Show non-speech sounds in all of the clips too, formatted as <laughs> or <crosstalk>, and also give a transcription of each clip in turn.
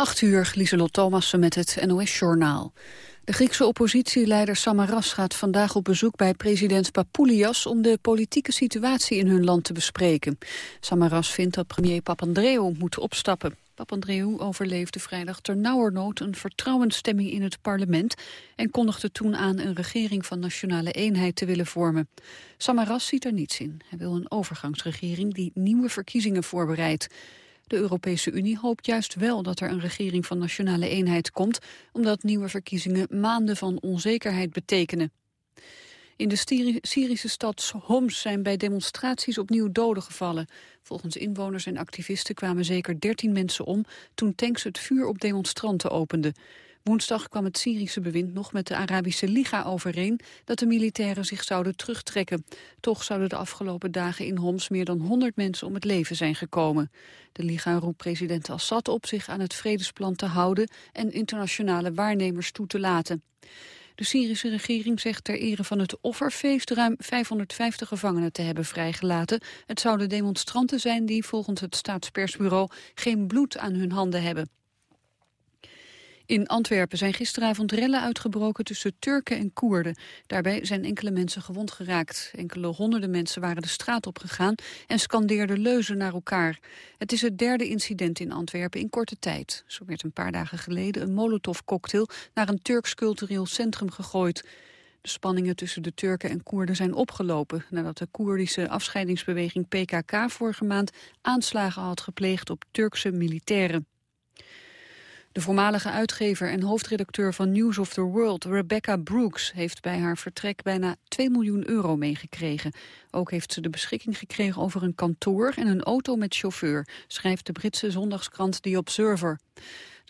8 uur, Lieselot Thomassen met het NOS-journaal. De Griekse oppositieleider Samaras gaat vandaag op bezoek bij president Papoulias om de politieke situatie in hun land te bespreken. Samaras vindt dat premier Papandreou moet opstappen. Papandreou overleefde vrijdag ternauwernood een vertrouwensstemming in het parlement en kondigde toen aan een regering van nationale eenheid te willen vormen. Samaras ziet er niets in. Hij wil een overgangsregering die nieuwe verkiezingen voorbereidt. De Europese Unie hoopt juist wel dat er een regering van nationale eenheid komt, omdat nieuwe verkiezingen maanden van onzekerheid betekenen. In de Syrische stad Homs zijn bij demonstraties opnieuw doden gevallen. Volgens inwoners en activisten kwamen zeker 13 mensen om toen tanks het vuur op demonstranten openden. Woensdag kwam het Syrische bewind nog met de Arabische Liga overeen dat de militairen zich zouden terugtrekken. Toch zouden de afgelopen dagen in Homs meer dan 100 mensen om het leven zijn gekomen. De Liga roept president Assad op zich aan het vredesplan te houden en internationale waarnemers toe te laten. De Syrische regering zegt ter ere van het offerfeest ruim 550 gevangenen te hebben vrijgelaten. Het zouden demonstranten zijn die volgens het staatspersbureau geen bloed aan hun handen hebben. In Antwerpen zijn gisteravond rellen uitgebroken tussen Turken en Koerden. Daarbij zijn enkele mensen gewond geraakt. Enkele honderden mensen waren de straat opgegaan en scandeerden leuzen naar elkaar. Het is het derde incident in Antwerpen in korte tijd. Zo werd een paar dagen geleden een molotovcocktail naar een Turks cultureel centrum gegooid. De spanningen tussen de Turken en Koerden zijn opgelopen... nadat de Koerdische afscheidingsbeweging PKK vorige maand aanslagen had gepleegd op Turkse militairen. De voormalige uitgever en hoofdredacteur van News of the World, Rebecca Brooks, heeft bij haar vertrek bijna 2 miljoen euro meegekregen. Ook heeft ze de beschikking gekregen over een kantoor en een auto met chauffeur, schrijft de Britse zondagskrant The Observer.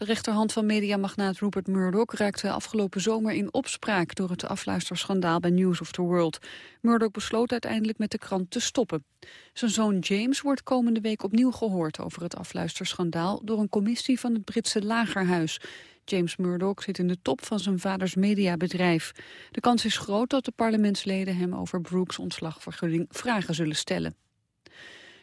De rechterhand van mediamagnaat Rupert Murdoch raakte afgelopen zomer in opspraak door het afluisterschandaal bij News of the World. Murdoch besloot uiteindelijk met de krant te stoppen. Zijn zoon James wordt komende week opnieuw gehoord over het afluisterschandaal door een commissie van het Britse Lagerhuis. James Murdoch zit in de top van zijn vaders mediabedrijf. De kans is groot dat de parlementsleden hem over Brooks ontslagvergunning vragen zullen stellen.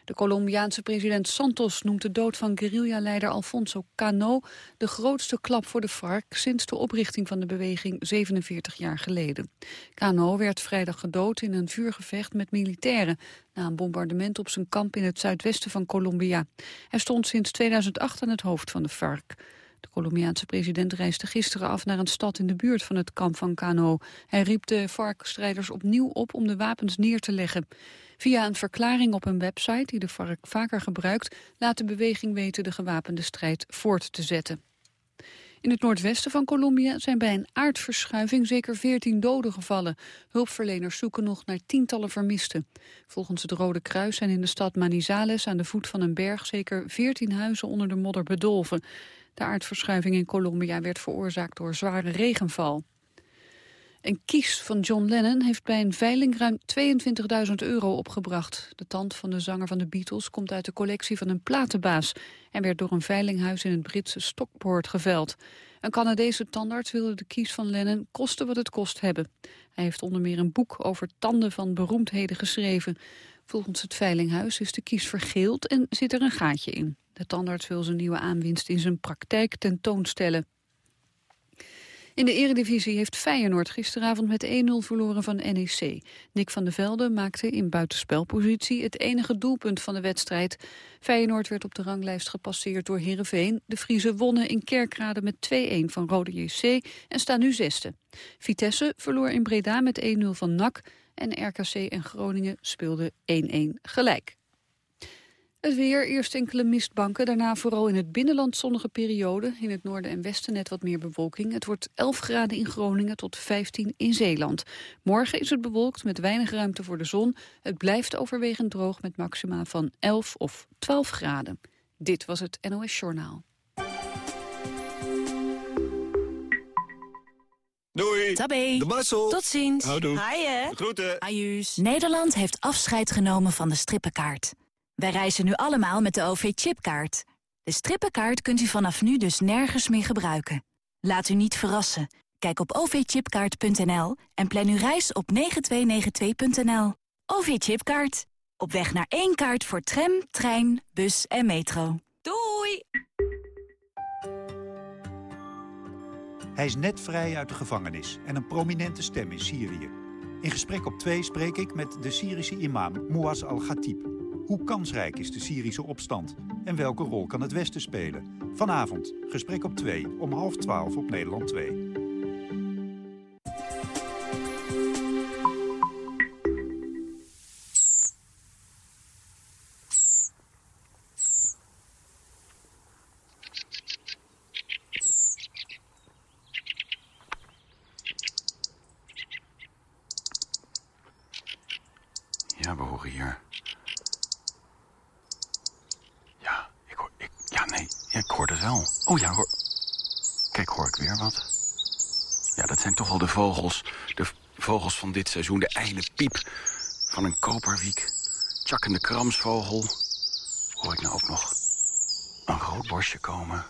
De Colombiaanse president Santos noemt de dood van guerrilla-leider Alfonso Cano de grootste klap voor de FARC sinds de oprichting van de beweging 47 jaar geleden. Cano werd vrijdag gedood in een vuurgevecht met militairen na een bombardement op zijn kamp in het zuidwesten van Colombia. Hij stond sinds 2008 aan het hoofd van de FARC. De Colombiaanse president reisde gisteren af naar een stad in de buurt van het kamp van Cano. Hij riep de FARC-strijders opnieuw op om de wapens neer te leggen. Via een verklaring op een website die de FARC vaker gebruikt... laat de beweging weten de gewapende strijd voort te zetten. In het noordwesten van Colombia zijn bij een aardverschuiving zeker 14 doden gevallen. Hulpverleners zoeken nog naar tientallen vermisten. Volgens het Rode Kruis zijn in de stad Manizales aan de voet van een berg zeker 14 huizen onder de modder bedolven. De aardverschuiving in Colombia werd veroorzaakt door zware regenval. Een kies van John Lennon heeft bij een veiling ruim 22.000 euro opgebracht. De tand van de zanger van de Beatles komt uit de collectie van een platenbaas... en werd door een veilinghuis in het Britse Stockport geveld. Een Canadese tandarts wilde de kies van Lennon kosten wat het kost hebben. Hij heeft onder meer een boek over tanden van beroemdheden geschreven. Volgens het veilinghuis is de kies vergeeld en zit er een gaatje in. De tandarts wil zijn nieuwe aanwinst in zijn praktijk tentoonstellen. In de eredivisie heeft Feyenoord gisteravond met 1-0 verloren van NEC. Nick van der Velde maakte in buitenspelpositie het enige doelpunt van de wedstrijd. Feyenoord werd op de ranglijst gepasseerd door Heerenveen. De Friese wonnen in Kerkrade met 2-1 van Rode JC en staan nu zesde. Vitesse verloor in Breda met 1-0 van NAC en RKC en Groningen speelden 1-1 gelijk. Het weer, eerst enkele mistbanken, daarna vooral in het binnenland zonnige periode. In het noorden en westen net wat meer bewolking. Het wordt 11 graden in Groningen tot 15 in Zeeland. Morgen is het bewolkt met weinig ruimte voor de zon. Het blijft overwegend droog met maxima van 11 of 12 graden. Dit was het NOS Journaal. Doei. Tabé. De Marcel. Tot ziens. Houdoe. Haaien. Groeten. Ajuus. Nederland heeft afscheid genomen van de strippenkaart. Wij reizen nu allemaal met de OV-chipkaart. De strippenkaart kunt u vanaf nu dus nergens meer gebruiken. Laat u niet verrassen. Kijk op ovchipkaart.nl en plan uw reis op 9292.nl. OV-chipkaart. Op weg naar één kaart voor tram, trein, bus en metro. Doei! Hij is net vrij uit de gevangenis en een prominente stem in Syrië. In gesprek op twee spreek ik met de Syrische imam Mouaz al-Khatib. Hoe kansrijk is de Syrische opstand? En welke rol kan het Westen spelen? Vanavond, gesprek op 2, om half 12 op Nederland 2. Ja, we horen hier. Ja, ik hoor... Ik, ja, nee, ja, ik hoor wel. Oh ja, hoor... Kijk, hoor ik weer wat? Ja, dat zijn toch wel de vogels. De vogels van dit seizoen. De ijle piep van een koperwiek. Tjakkende kramsvogel. Hoor ik nou ook nog een roodborstje komen?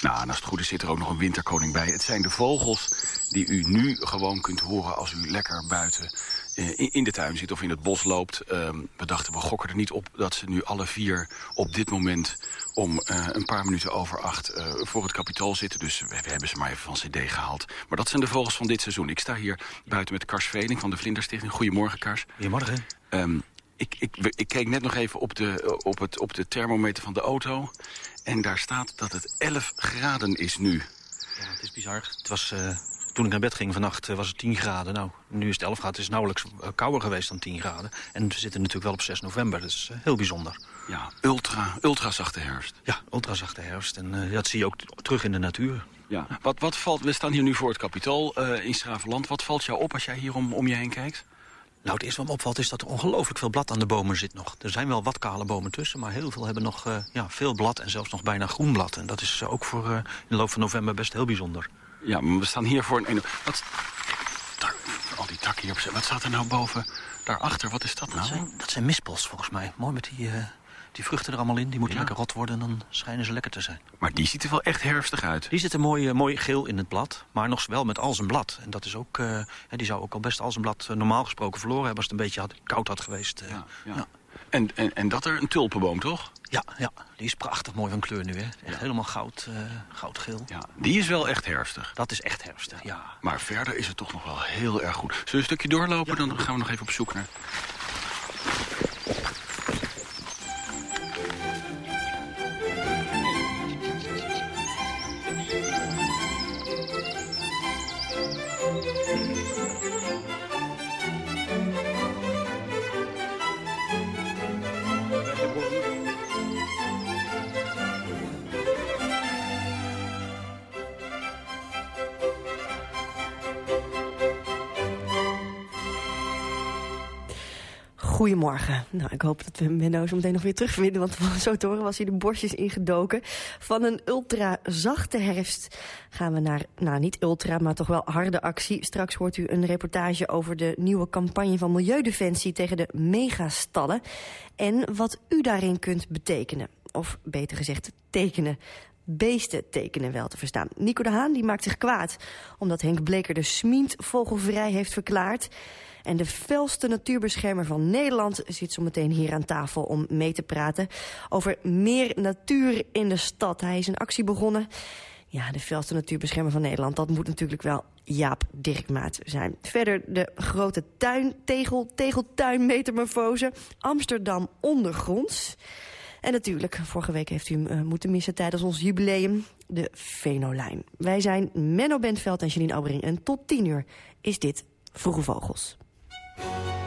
Nou, en als het goed is zit er ook nog een winterkoning bij. Het zijn de vogels die u nu gewoon kunt horen als u lekker buiten eh, in de tuin zit of in het bos loopt. Ehm, we dachten, we gokken er niet op dat ze nu alle vier op dit moment... om eh, een paar minuten over acht eh, voor het kapitool zitten. Dus we, we, hebben ze maar even van cd gehaald. Maar dat zijn de vogels van dit seizoen. Ik sta hier buiten met Kars Veling van de Vlinderstichting. Goedemorgen, Kars. Goedemorgen. Um, ik, ik, ik, keek net nog even op de, op, het, op de thermometer van de auto. En daar staat dat het 11 graden is nu. Ja, het is bizar. Het was... Uh toen ik naar bed ging vannacht was het 10 graden. Nou, nu is het 11 graden. Het is nauwelijks kouder geweest dan 10 graden. En we zitten natuurlijk wel op 6 november. Dat is uh, heel bijzonder. Ja, ultra, ultra zachte herfst. Ja, ultra zachte herfst. En uh, dat zie je ook terug in de natuur. Ja. Wat, wat valt, we staan hier nu voor het kapitool uh, in Schravenland. Wat valt jou op als jij hier om, om je heen kijkt? Nou, het eerste wat me opvalt is dat er ongelooflijk veel blad aan de bomen zit nog. Er zijn wel wat kale bomen tussen, maar heel veel hebben nog uh, ja, veel blad... en zelfs nog bijna groen blad. En dat is ook voor in de loop van november best heel bijzonder. Ja, maar we staan hier voor een... Wat, daar, al die takken hier op Wat staat er nou boven? Daarachter, wat is dat nou? Dat zijn, dat zijn mispels, volgens mij. Mooi met die, die vruchten er allemaal in. Die moeten ja. lekker rot worden en dan schijnen ze lekker te zijn. Maar die ziet er wel echt herfstig uit. Die zit er mooi, mooi geel in het blad, maar nog wel met al zijn blad. En dat is ook, uh, die zou ook al best al zijn blad normaal gesproken verloren hebben... als het een beetje had, koud had geweest. Ja. ja. En, en, en dat er een tulpenboom, toch? Ja, ja, die is prachtig mooi van kleur nu. Hè? Echt ja. helemaal goud, uh, goudgeel. Ja, die is wel echt herfstig. Dat is echt herfstig, ja. Maar verder is het toch nog wel heel erg goed. Zullen we een stukje doorlopen? Dan gaan we nog even op zoek naar... Nou, ik hoop dat we Menno zo meteen nog weer terugvinden... want <laughs> zo te was hij de borstjes ingedoken. Van een ultra zachte herfst gaan we naar, nou niet ultra, maar toch wel harde actie. Straks hoort u een reportage over de nieuwe campagne van Milieudefensie... tegen de megastallen en wat u daarin kunt betekenen. Of beter gezegd, tekenen beesten tekenen wel te verstaan. Nico de Haan die maakt zich kwaad omdat Henk Bleker de smient vogelvrij heeft verklaard... En de felste natuurbeschermer van Nederland zit zo meteen hier aan tafel om mee te praten over meer natuur in de stad. Hij is een actie begonnen. Ja, de felste natuurbeschermer van Nederland, dat moet natuurlijk wel Jaap Dirkmaat zijn. Verder de grote tuin, tegel, tegeltuin, metamorfose, Amsterdam ondergronds. En natuurlijk, vorige week heeft u hem uh, moeten missen tijdens ons jubileum, de Venolijn. Wij zijn Menno Bentveld en Janine Aubering en tot tien uur is dit Vroege Vogels. Thank you.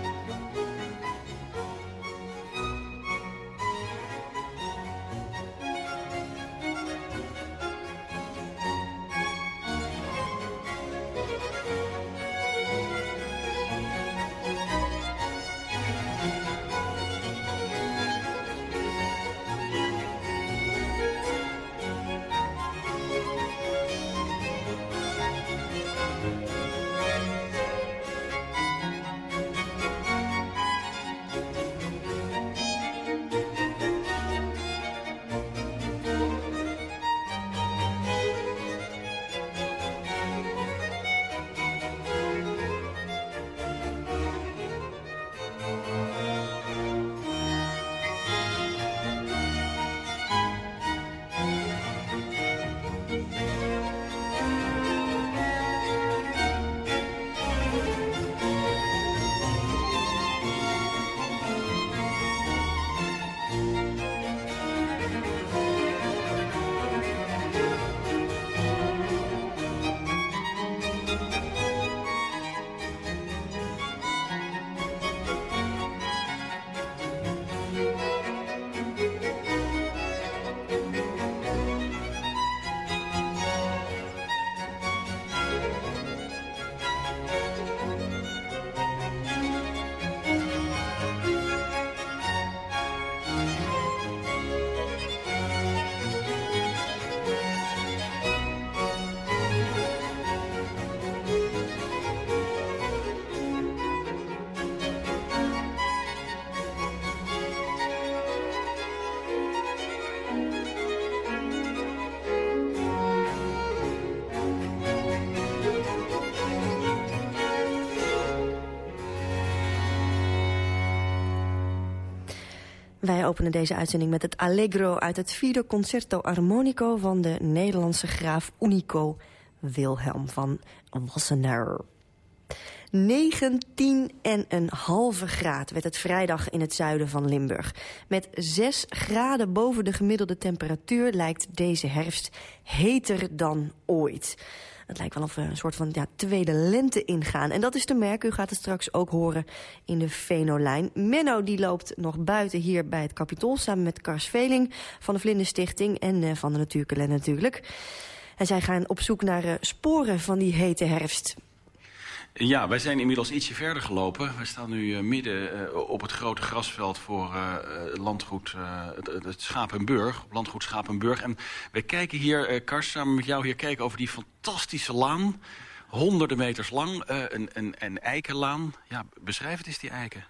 Wij openen deze uitzending met het Allegro uit het vierde concerto armonico van de Nederlandse graaf Unico Wilhelm van Wassenaar. 19 en een halve graad werd het vrijdag in het zuiden van Limburg. Met 6 graden boven de gemiddelde temperatuur lijkt deze herfst heter dan ooit. Het lijkt wel of we een soort van ja, tweede lente ingaan. En dat is te merken, u gaat het straks ook horen in de Venolijn. Menno die loopt nog buiten hier bij het Capitool... samen met Kars Veling van de Vlinderstichting en uh, van de Natuurkalender natuurlijk. En zij gaan op zoek naar uh, sporen van die hete herfst. Ja, wij zijn inmiddels ietsje verder gelopen. We staan nu uh, midden uh, op het grote grasveld voor uh, landgoed het, het Schapenburg, landgoed Schapenburg. En wij kijken hier, Kars, samen met jou hier kijken over die fantastische laan. Honderden meters lang, een, een, een eikenlaan. Ja, beschrijf het eens, die eiken.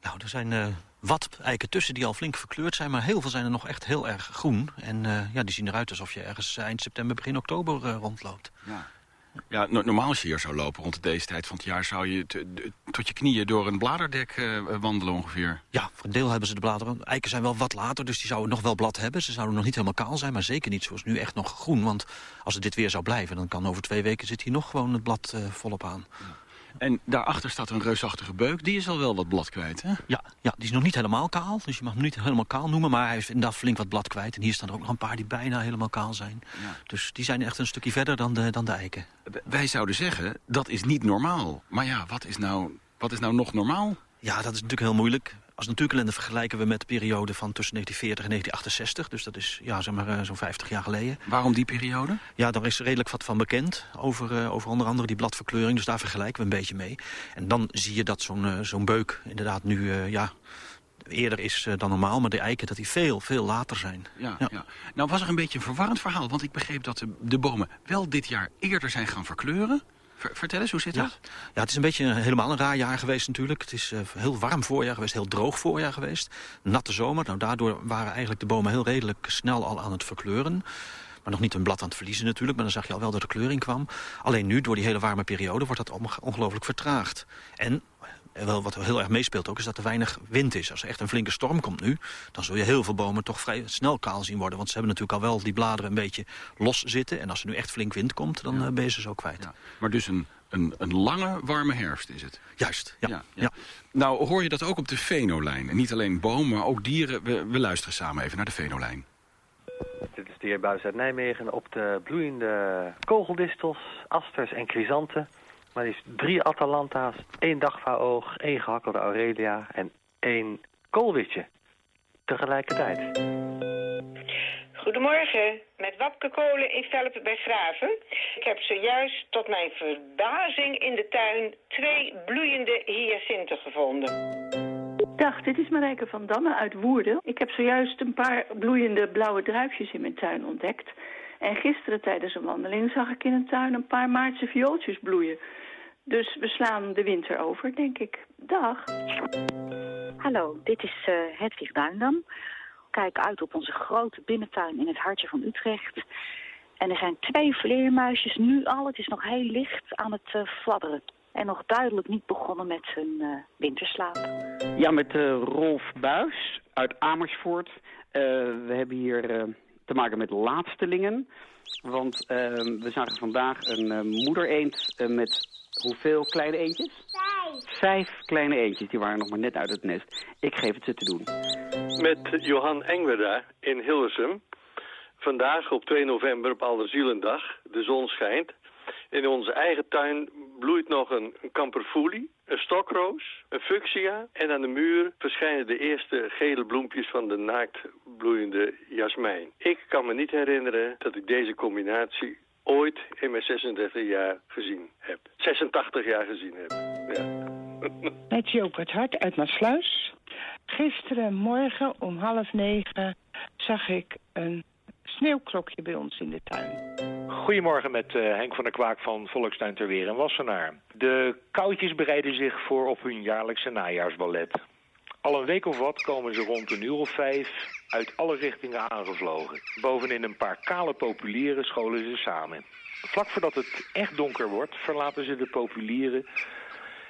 Nou, er zijn wat eiken tussen die al flink verkleurd zijn... maar heel veel zijn er nog echt heel erg groen. En ja, die zien eruit alsof je ergens eind september, begin oktober rondloopt. Ja. Ja, normaal als je hier zou lopen rond deze tijd van het jaar... zou je tot je knieën door een bladerdek uh, wandelen ongeveer. Ja, voor een deel hebben ze de bladeren. Eiken zijn wel wat later, dus die zouden nog wel blad hebben. Ze zouden nog niet helemaal kaal zijn, maar zeker niet zoals nu echt nog groen. Want als het dit weer zou blijven, dan kan over twee weken... zit hier nog gewoon het blad uh, volop aan. Ja. En daarachter staat een reusachtige beuk. Die is al wel wat blad kwijt, hè? Ja, ja, die is nog niet helemaal kaal. Dus je mag hem niet helemaal kaal noemen. Maar hij heeft inderdaad flink wat blad kwijt. En hier staan er ook nog een paar die bijna helemaal kaal zijn. Ja. Dus die zijn echt een stukje verder dan de, dan de eiken. Wij zouden zeggen, dat is niet normaal. Maar ja, wat is nou, wat is nou nog normaal? Ja, dat is natuurlijk heel moeilijk. Als natuurkalender vergelijken we met de periode van tussen 1940 en 1968. Dus dat is ja, zeg maar zo'n 50 jaar geleden. Waarom die periode? Ja, daar is redelijk wat van bekend. Over, uh, over onder andere die bladverkleuring. Dus daar vergelijken we een beetje mee. En dan zie je dat zo'n uh, zo'n beuk inderdaad nu... Ja, eerder is dan normaal, maar de eiken dat die veel, veel later zijn. Ja, ja. ja, Nou was er een beetje een verwarrend verhaal, want ik begreep dat de, de bomen wel dit jaar eerder zijn gaan verkleuren. Vertel eens, hoe zit dat? Ja, het is een beetje helemaal een raar jaar geweest natuurlijk. Het is uh, heel warm voorjaar geweest, heel droog voorjaar geweest. Natte zomer. Nou, daardoor waren eigenlijk de bomen heel redelijk snel al aan het verkleuren. Maar nog niet een blad aan het verliezen natuurlijk. Maar dan zag je al wel dat de kleuring kwam. Alleen nu, door die hele warme periode, wordt dat ongelooflijk vertraagd. En wel, wat heel erg meespeelt ook, is dat er weinig wind is. Als er echt een flinke storm komt nu, dan zul je heel veel bomen toch vrij snel kaal zien worden. Want ze hebben natuurlijk al wel die bladeren een beetje los zitten. En als er nu echt flink wind komt, dan ja. ben je ze zo kwijt. Ja. Maar dus een, een, een lange, warme herfst is het? Juist, ja. ja, ja. Nou hoor je dat ook op de Venolijn. En niet alleen bomen, maar ook dieren. We, we luisteren samen even naar de Venolijn. Dit is de heer Buis uit Nijmegen op de bloeiende kogeldistels, asters en chrysanten. Maar is drie Atalanta's, één dagvaoog, één gehakkelde Aurelia en één koolwitje. Tegelijkertijd. Goedemorgen, met Wapke Kolen in Velpen bij Graven. Ik heb zojuist tot mijn verbazing in de tuin twee bloeiende hyacinten gevonden. Dag, dit is Marijke van Damme uit Woerden. Ik heb zojuist een paar bloeiende blauwe druifjes in mijn tuin ontdekt. En gisteren tijdens een wandeling zag ik in een tuin een paar maartse viooltjes bloeien. Dus we slaan de winter over, denk ik. Dag. Hallo, dit is uh, Hedwig Duindam. Kijk uit op onze grote binnentuin in het hartje van Utrecht. En er zijn twee vleermuisjes nu al, het is nog heel licht, aan het uh, fladderen. En nog duidelijk niet begonnen met hun uh, winterslaap. Ja, met uh, Rolf Buis uit Amersfoort. we hebben hier te maken met laatstelingen. Want we zagen vandaag een moeder-eend met Hoeveel kleine eendjes? Vijf. Vijf kleine eendjes, die waren nog maar net uit het nest. Ik geef het ze te doen. Met Johan Engwerda in Hilversum. Vandaag op 2 november op Allerzielendag. De zon schijnt. In onze eigen tuin bloeit nog een, een kamperfoelie, een stokroos, een fuchsia... en aan de muur verschijnen de eerste gele bloempjes van de naakt bloeiende jasmijn. Ik kan me niet herinneren dat ik deze combinatie ooit in mijn 36 jaar gezien heb. 86 jaar gezien heb, ja. <laughs> Met Joop het Hart uit Maasluis. Gisteren morgen om half negen zag ik een sneeuwklokje bij ons in de tuin. Goedemorgen met uh, Henk van der Kwaak van Volkstuin ter Weer en Wassenaar. De koudjes bereiden zich voor op hun jaarlijkse najaarsballet. Al een week of wat komen ze rond een uur of vijf uit alle richtingen aangevlogen. Bovenin een paar kale populieren scholen ze samen. Vlak voordat het echt donker wordt, verlaten ze de populieren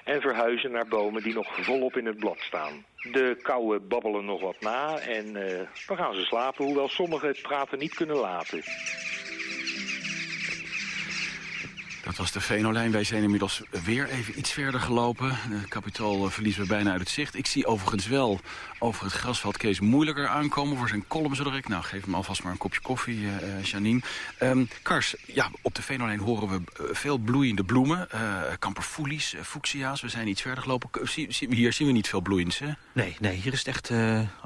en verhuizen naar bomen die nog volop in het blad staan. De kauwen babbelen nog wat na en uh, dan gaan ze slapen, hoewel sommigen het praten niet kunnen laten. Dat was de Venolijn. Wij zijn inmiddels weer even iets verder gelopen. De kapitool verliezen we bijna uit het zicht. Ik zie overigens wel over het grasveld Kees moeilijker aankomen voor zijn column zo direct. Nou, geef hem alvast maar een kopje koffie, uh, Janine. Um, Kars, ja, op de Venolijn horen we veel bloeiende bloemen. Uh, kamperfoelies. We zijn iets verder gelopen. Hier zien we niet veel bloeiends, hè? Nee, nee, hier is het echt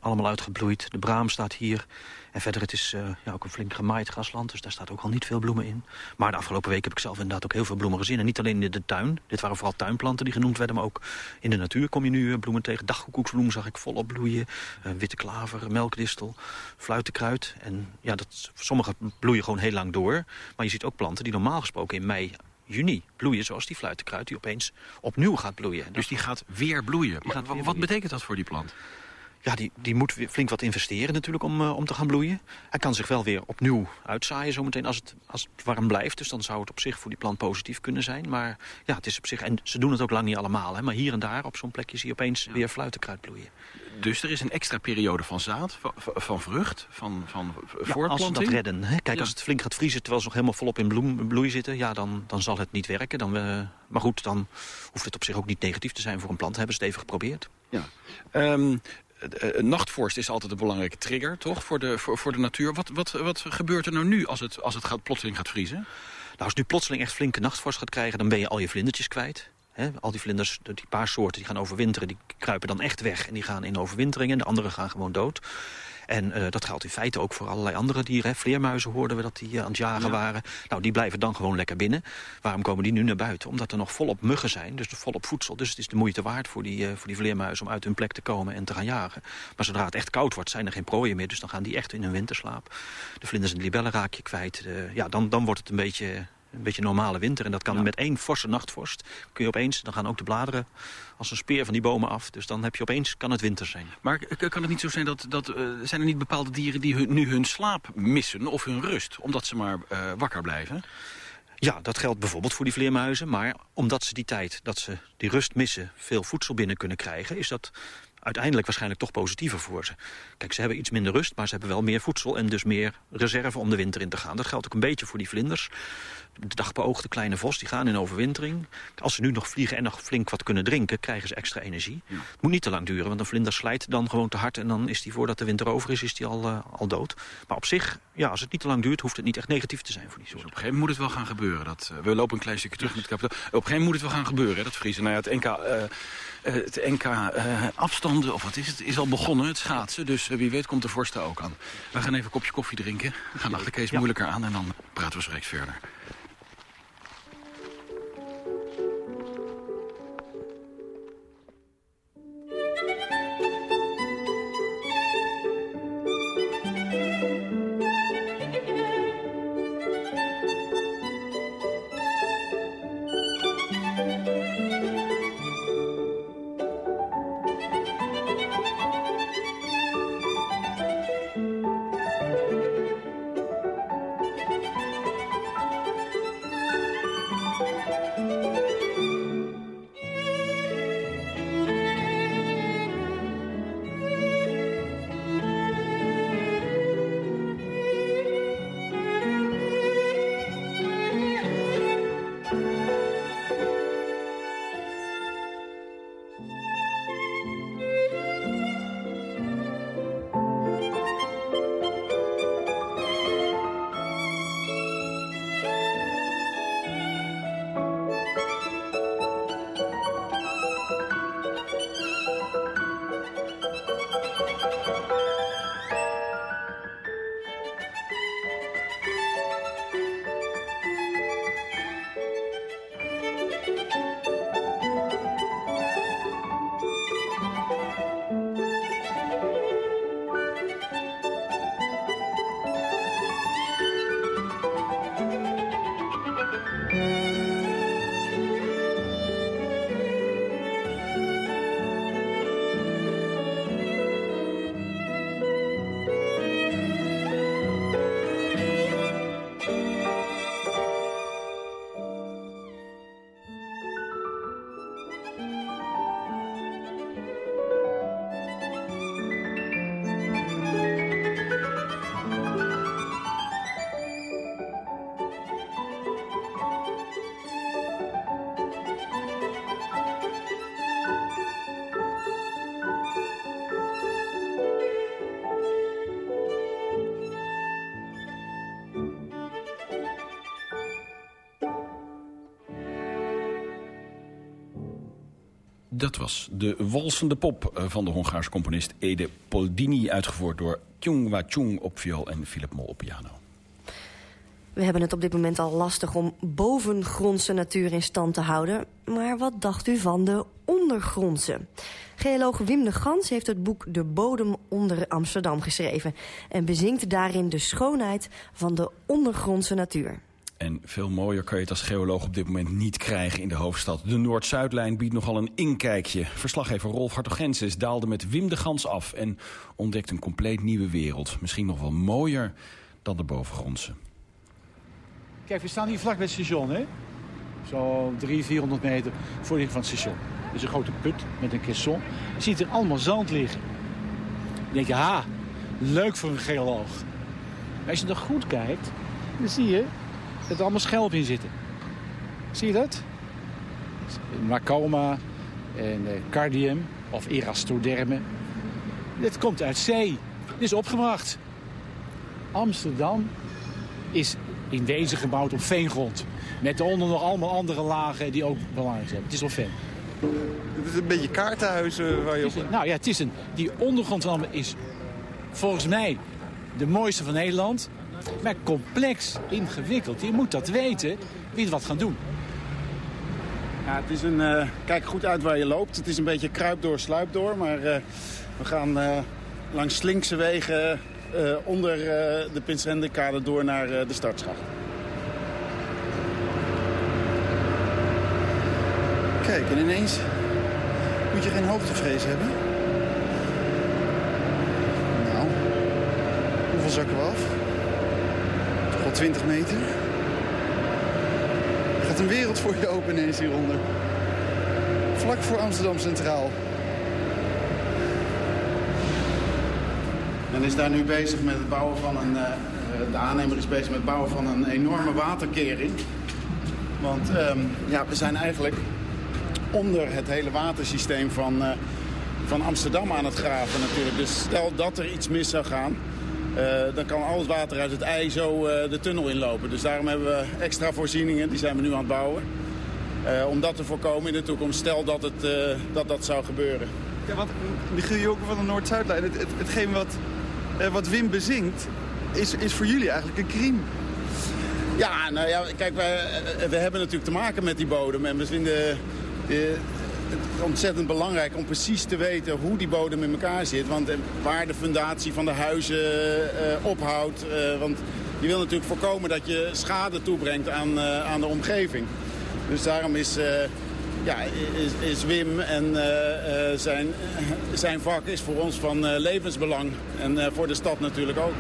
allemaal uitgebloeid. De braam staat hier. En verder, het is uh, ja, ook een flink gemaaid grasland, dus daar staat ook al niet veel bloemen in. Maar de afgelopen week heb ik zelf inderdaad ook heel veel bloemen gezien. En niet alleen in de tuin, dit waren vooral tuinplanten die genoemd werden, maar ook in de natuur kom je nu bloemen tegen. Dagkoekoeksbloem zag ik volop bloeien, uh, witte klaver, melkdistel, fluitenkruid. En ja, dat, sommige bloeien gewoon heel lang door. Maar je ziet ook planten die normaal gesproken in mei juni bloeien, zoals die fluitenkruid, die opeens opnieuw gaat bloeien. Dus die gaat weer bloeien. Maar, gaat weer wat betekent dat voor die plant? Ja, die, die moet flink wat investeren natuurlijk om, uh, om te gaan bloeien. Hij kan zich wel weer opnieuw uitzaaien zometeen als het, als het warm blijft. Dus dan zou het op zich voor die plant positief kunnen zijn. Maar ja, het is op zich... En ze doen het ook lang niet allemaal. Hè, maar hier en daar op zo'n plekje zie je opeens weer fluitenkruid bloeien. Dus er is een extra periode van zaad, van, van vrucht, van, van ja, als ze dat redden. Hè? Kijk, ja. als het flink gaat vriezen terwijl ze nog helemaal volop in bloem, bloei zitten... Ja, dan, dan zal het niet werken. Dan, uh, maar goed, dan hoeft het op zich ook niet negatief te zijn voor een plant. Hebben ze het even geprobeerd. Ja. Um, uh, nachtvorst is altijd een belangrijke trigger, toch, voor de, voor, voor de natuur. Wat, wat, wat gebeurt er nou nu als het, als het gaat, plotseling gaat vriezen? Nou, als nu plotseling echt flinke nachtvorst gaat krijgen... dan ben je al je vlindertjes kwijt. Al die vlinders, die paar soorten die gaan overwinteren... die kruipen dan echt weg en die gaan in overwintering... en de andere gaan gewoon dood. En uh, dat geldt in feite ook voor allerlei andere dieren. Vleermuizen hoorden we dat die uh, aan het jagen ja. waren. Nou, die blijven dan gewoon lekker binnen. Waarom komen die nu naar buiten? Omdat er nog volop muggen zijn, dus volop voedsel. Dus het is de moeite waard voor die, uh, voor die vleermuizen om uit hun plek te komen en te gaan jagen. Maar zodra het echt koud wordt, zijn er geen prooien meer. Dus dan gaan die echt in hun winterslaap. De vlinders en de libellen raak je kwijt. ja, dan, dan wordt het een beetje een beetje normale winter. En dat kan ja. met één forse nachtvorst. Kun je opeens, dan gaan ook de bladeren als een speer van die bomen af. Dus dan heb je opeens, kan het winter zijn. Maar kan het niet zo zijn dat, dat uh, zijn er niet bepaalde dieren die hun, nu hun slaap missen of hun rust? Omdat ze maar uh, wakker blijven? Ja, dat geldt bijvoorbeeld voor die vleermuizen. Maar omdat ze die tijd dat ze die rust missen veel voedsel binnen kunnen krijgen... is dat uiteindelijk waarschijnlijk toch positiever voor ze. Kijk, ze hebben iets minder rust, maar ze hebben wel meer voedsel... en dus meer reserve om de winter in te gaan. Dat geldt ook een beetje voor die vlinders. De dagbeoogde kleine vos, die gaan in overwintering. Als ze nu nog vliegen en nog flink wat kunnen drinken... krijgen ze extra energie. Ja. Het moet niet te lang duren, want een vlinder slijt dan gewoon te hard... en dan is die voordat de winter over is, is die al, uh, al dood. Maar op zich, ja, als het niet te lang duurt... hoeft het niet echt negatief te zijn voor die soort. Dus op een gegeven moment moet het wel gaan gebeuren. Dat, uh, we lopen een klein stukje terug met het kapitaal. Op een gegeven moment moet het wel gaan gebeuren, hè, dat vriezen. Nou ja, het NK... Uh, uh, het NK uh, afstanden, of wat is het, is al begonnen, het schaatsen. Dus uh, wie weet komt de vorst er ook aan. We gaan even een kopje koffie drinken. We gaan achter Kees moeilijker aan en dan praten we straks verder. Dat was de walsende pop eh, van de Hongaarse componist Ede Poldini... uitgevoerd door Tjung Chung op viool en Philip Mol op piano. We hebben het op dit moment al lastig om bovengrondse natuur in stand te houden. Maar wat dacht u van de ondergrondse? Geoloog Wim de Gans heeft het boek De Bodem onder Amsterdam geschreven... en bezinkt daarin de schoonheid van de ondergrondse natuur. En veel mooier kan je het als geoloog op dit moment niet krijgen in de hoofdstad. De Noord-Zuidlijn biedt nogal een inkijkje. Verslaggever Rolf Hartogensis daalde met Wim de Gans af... en ontdekt een compleet nieuwe wereld. Misschien nog wel mooier dan de bovengrondse. Kijk, we staan hier vlak bij het station, hè? Zo 300, 400 meter voor van het station. Er is een grote put met een caisson. Je ziet er allemaal zand liggen. Dan denk je, ha, leuk voor een geoloog. Als je er goed kijkt, dan zie je er allemaal schelpen in zitten. Zie je dat? Macoma en eh, Cardium of Erastoderme. Dit komt uit zee. Dit is opgebracht. Amsterdam is in deze gebouwd op veengrond. Met daaronder nog allemaal andere lagen die ook belangrijk zijn. Het is wel veen. Het is een beetje kaartenhuizen waar je op... nou ja, het is een, die ondergrond van is volgens mij de mooiste van Nederland. Maar complex, ingewikkeld. Je moet dat weten, wie het wat gaan doen. Ja, het is een, uh, kijk goed uit waar je loopt. Het is een beetje kruip door, sluip door. Maar uh, we gaan uh, langs slinkse wegen onder de Pinsrendekade door naar de startschacht. Kijk, en ineens moet je geen hoogtevrees hebben. Nou, hoeveel zakken we af? Toch wel 20 meter. Er gaat een wereld voor je open ineens hieronder. Vlak voor Amsterdam Centraal. Men is daar nu bezig met het bouwen van een... Uh, de aannemer is bezig met het bouwen van een enorme waterkering. Want um, ja, we zijn eigenlijk onder het hele watersysteem van, uh, van Amsterdam aan het graven natuurlijk. Dus stel dat er iets mis zou gaan, dan kan al het water uit het ei zo uh, de tunnel inlopen. Dus daarom hebben we extra voorzieningen, die zijn we nu aan het bouwen. om dat te voorkomen in de toekomst, stel dat het, dat, dat zou gebeuren. Ja, want Michiel Joker van de Noord-Zuidlijn, het, het, hetgeen wat, wat Wim bezinkt, is, is voor jullie eigenlijk een crime. Ja, nou ja, kijk, wij, we hebben natuurlijk te maken met die bodem. En we vinden ontzettend belangrijk om precies te weten hoe die bodem in elkaar zit. Want eh, waar de fundatie van de huizen uh, ophoudt. Uh, want je wil natuurlijk voorkomen dat je schade toebrengt aan, aan de omgeving. Dus daarom is, ja, is, is, Wim en zijn, zijn vak is voor ons van levensbelang. En voor de stad natuurlijk ook.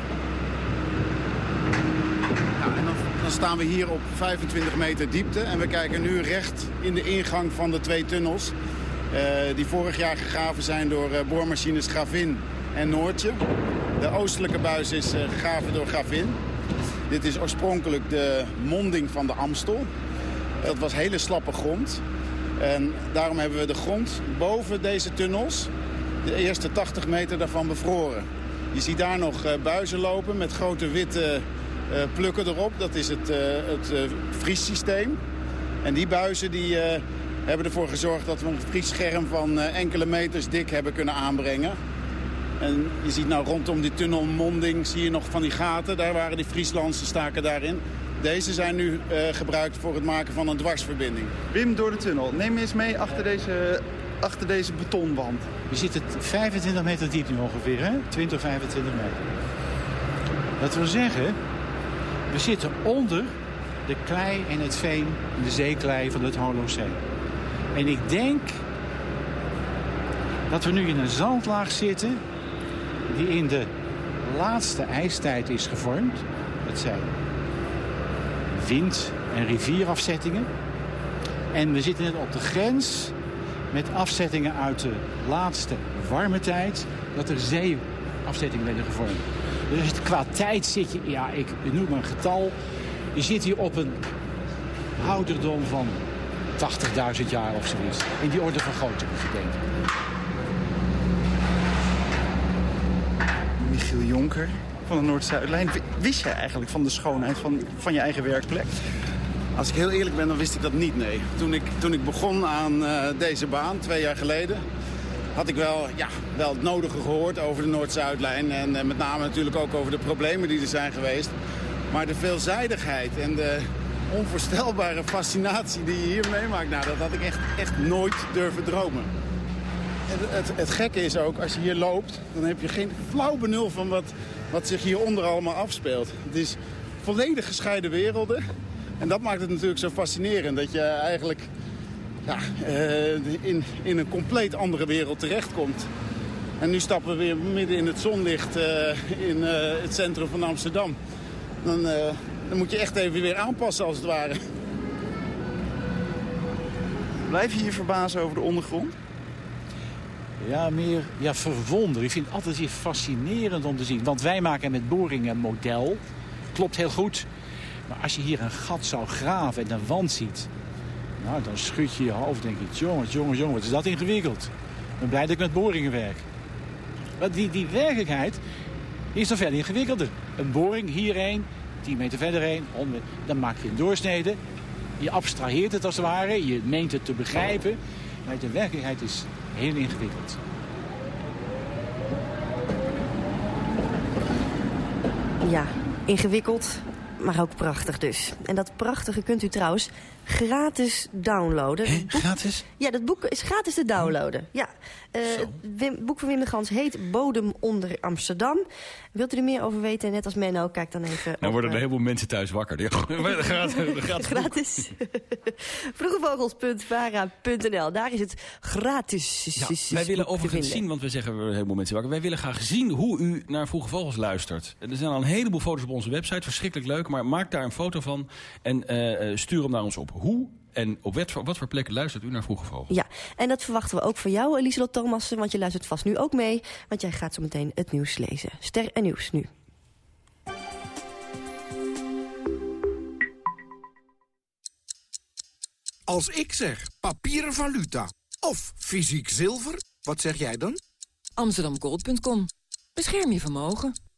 Dan staan we hier op 25 meter diepte en we kijken nu recht in de ingang van de twee tunnels. Uh, die vorig jaar gegraven zijn door uh, boormachines Gravin en Noortje. De oostelijke buis is uh, gegraven door Gravin. Dit is oorspronkelijk de monding van de Amstel. Dat was hele slappe grond. En daarom hebben we de grond boven deze tunnels, de eerste 80 meter daarvan bevroren. Je ziet daar nog buizen lopen met grote witte plukken erop. Dat is het, uh, het uh, vriessysteem. En die buizen die, hebben ervoor gezorgd dat we een vriesscherm van enkele meters dik hebben kunnen aanbrengen. En je ziet nou rondom die tunnelmonding zie je nog van die gaten. Daar waren die Frieslandse staken daarin. Deze zijn nu gebruikt voor het maken van een dwarsverbinding. Wim, door de tunnel. Neem eens mee achter deze, achter deze betonwand. We zitten 25 meter diep nu ongeveer, hè? 20, 25 meter. Dat wil zeggen, we zitten onder de klei en het veen, de zeeklei van het Holoceen. En ik denk dat we nu in een zandlaag zitten die in de laatste ijstijd is gevormd. Dat zijn wind- en rivierafzettingen. En we zitten net op de grens met afzettingen uit de laatste warme tijd... dat er zeeafzettingen werden gevormd. Dus qua tijd zit je, ja, ik noem maar een getal. Je zit hier op een ouderdom van 80.000 jaar of zoiets. In die orde van grootte, moet je denken. Michiel Jonker van de Noord-Zuidlijn. Wist jij eigenlijk van de schoonheid van, van je eigen werkplek? Als ik heel eerlijk ben, dan wist ik dat niet, nee. Toen ik, toen ik begon aan uh, deze baan, twee jaar geleden... had ik wel, ja, wel het nodige gehoord over de Noord-Zuidlijn. En uh, met name natuurlijk ook over de problemen die er zijn geweest. Maar de veelzijdigheid en de onvoorstelbare fascinatie die je hier meemaakt... Nou, dat had ik echt, echt nooit durven dromen. Het, het, het, gekke is ook, als je hier loopt, dan heb je geen flauw benul van wat, wat zich hieronder allemaal afspeelt. Het is volledig gescheiden werelden. En dat maakt het natuurlijk zo fascinerend. Dat je eigenlijk ja, uh, in, in een compleet andere wereld terechtkomt. En nu stappen we weer midden in het zonlicht uh, in uh, het centrum van Amsterdam. Dan, dan moet je echt even weer aanpassen als het ware. Blijf je je verbazen over de ondergrond? Ja, meer ja, verwonderen. Ik vind het altijd weer fascinerend om te zien. Want wij maken met boringen een model. Klopt heel goed. Maar als je hier een gat zou graven en een wand ziet... Nou, dan schud je je hoofd denk je... Jongens, jongens, jongens, wat is dat ingewikkeld. Ik ben blij dat ik met boringen werk. Die, die werkelijkheid is nog veel ingewikkelder. Een boring hierheen, 10 meter verder heen. Dan maak je een doorsnede. Je abstraheert het als het ware. Je meent het te begrijpen. Maar de werkelijkheid is heel ingewikkeld. Ja, ingewikkeld, maar ook prachtig dus. En dat prachtige kunt u trouwens gratis downloaden. Gratis? Ja, dat boek is gratis te downloaden. Ja. Uh, het boek van Wim de Gans heet Bodem onder Amsterdam. Wilt u er meer over weten, net als Menno, kijk dan even... Nou worden er een heleboel mensen thuis wakker. <laughs> gratis. <laughs> gratis. gratis. Vroegevogels.vara.nl, daar is het gratis. Ja, wij willen overigens zien, want we zeggen we een heleboel mensen wakker... wij willen graag zien hoe u naar Vroege Vogels luistert. Er zijn al een heleboel foto's op onze website, verschrikkelijk leuk... maar maak daar een foto van en uh, stuur hem naar ons op. Hoe en op wat voor, wat voor plekken luistert u naar Vroege Vogels? Ja, en dat verwachten we ook van jou, Lieselot Thomassen. Want je luistert vast nu ook mee. Want jij gaat zo meteen het nieuws lezen. Ster en nieuws nu. Als ik zeg papieren valuta of fysiek zilver, wat zeg jij dan? Amsterdamgold.com. Bescherm je vermogen.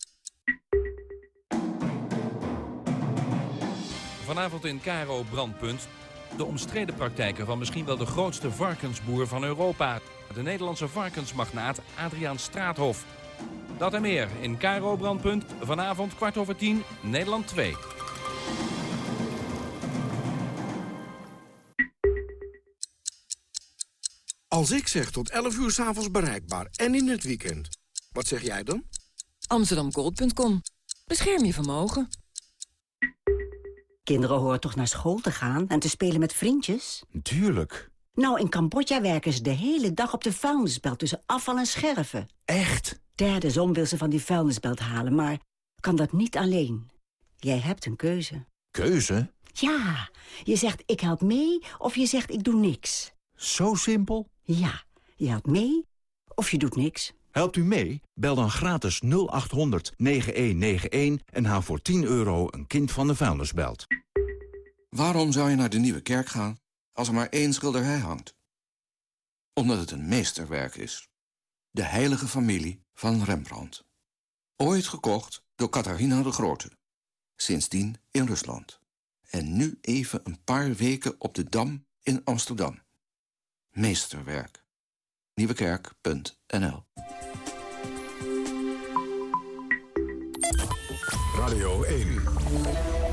Vanavond in Caro Brandpunt de omstreden praktijken van misschien wel de grootste varkensboer van Europa. De Nederlandse varkensmagnaat Adriaan Straathof. Dat en meer in Cairo Brandpunt, vanavond kwart over tien, Nederland 2. Als ik zeg tot 11 uur s'avonds bereikbaar en in het weekend, wat zeg jij dan? Amsterdamgold.com. Bescherm je vermogen. Kinderen horen toch naar school te gaan en te spelen met vriendjes? Tuurlijk. Nou, in Cambodja werken ze de hele dag op de vuilnisbelt tussen afval en scherven. Echt? Derde zon wil ze van die vuilnisbelt halen, maar kan dat niet alleen. Jij hebt een keuze. Keuze? Ja, je zegt ik help mee of je zegt ik doe niks. Zo simpel? Ja, je helpt mee of je doet niks. Helpt u mee? Bel dan gratis 0800 9191 en haal voor 10 euro een kind van de vuilnisbelt. Waarom zou je naar de Nieuwe Kerk gaan als er maar één schilderij hangt? Omdat het een meesterwerk is. De heilige familie van Rembrandt. Ooit gekocht door Catharina de Grote. Sindsdien in Rusland. En nu even een paar weken op de Dam in Amsterdam. Meesterwerk. Nieuwekerk.nl Radio 1,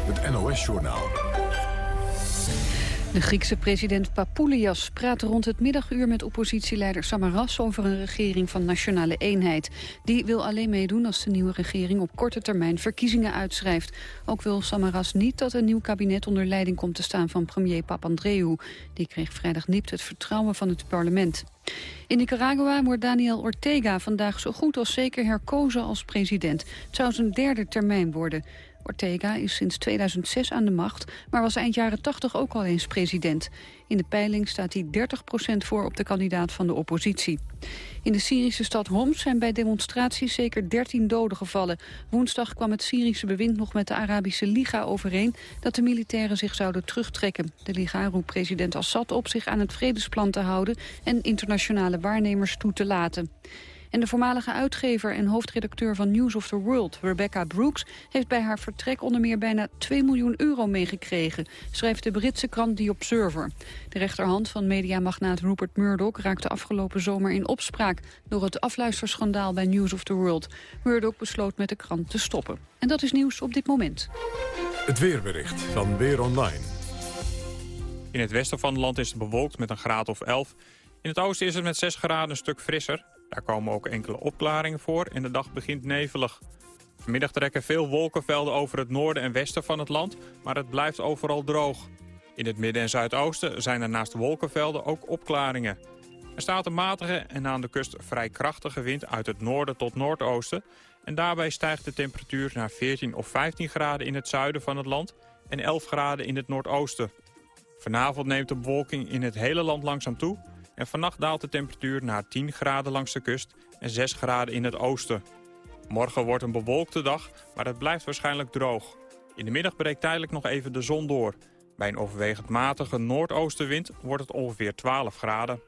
het NOS-journaal. De Griekse president Papoulias praat rond het middaguur met oppositieleider Samaras over een regering van nationale eenheid. Die wil alleen meedoen als de nieuwe regering op korte termijn verkiezingen uitschrijft. Ook wil Samaras niet dat een nieuw kabinet onder leiding komt te staan van premier Papandreou. Die kreeg vrijdag niet het vertrouwen van het parlement. In Nicaragua wordt Daniel Ortega vandaag zo goed als zeker herkozen als president. Het zou zijn derde termijn worden. Ortega is sinds 2006 aan de macht, maar was eind jaren 80 ook al eens president. In de peiling staat hij 30% voor op de kandidaat van de oppositie. In de Syrische stad Homs zijn bij demonstraties zeker 13 doden gevallen. Woensdag kwam het Syrische bewind nog met de Arabische Liga overeen... dat de militairen zich zouden terugtrekken. De Liga roept president Assad op zich aan het vredesplan te houden... en internationale waarnemers toe te laten. En de voormalige uitgever en hoofdredacteur van News of the World, Rebecca Brooks, heeft bij haar vertrek onder meer bijna 2 miljoen euro meegekregen, schrijft de Britse krant The Observer. De rechterhand van mediamagnaat Rupert Murdoch raakte afgelopen zomer in opspraak door het afluisterschandaal bij News of the World. Murdoch besloot met de krant te stoppen. En dat is nieuws op dit moment. Het weerbericht van Weer Online. In het westen van het land is het bewolkt met een graad of 11. In het oosten is het met 6 graden een stuk frisser. Daar komen ook enkele opklaringen voor en de dag begint nevelig. Vanmiddag trekken veel wolkenvelden over het noorden en westen van het land, maar het blijft overal droog. In het midden en zuidoosten zijn er naast wolkenvelden ook opklaringen. Er staat een matige en aan de kust vrij krachtige wind uit het noorden tot noordoosten. En daarbij stijgt de temperatuur naar 14 of 15 graden in het zuiden van het land en 11 graden in het noordoosten. Vanavond neemt de bewolking in het hele land langzaam toe... en vannacht daalt de temperatuur naar 10 graden langs de kust en 6 graden in het oosten. Morgen wordt een bewolkte dag, maar het blijft waarschijnlijk droog. In de middag breekt tijdelijk nog even de zon door. Bij een overwegend matige noordoostenwind wordt het ongeveer 12 graden.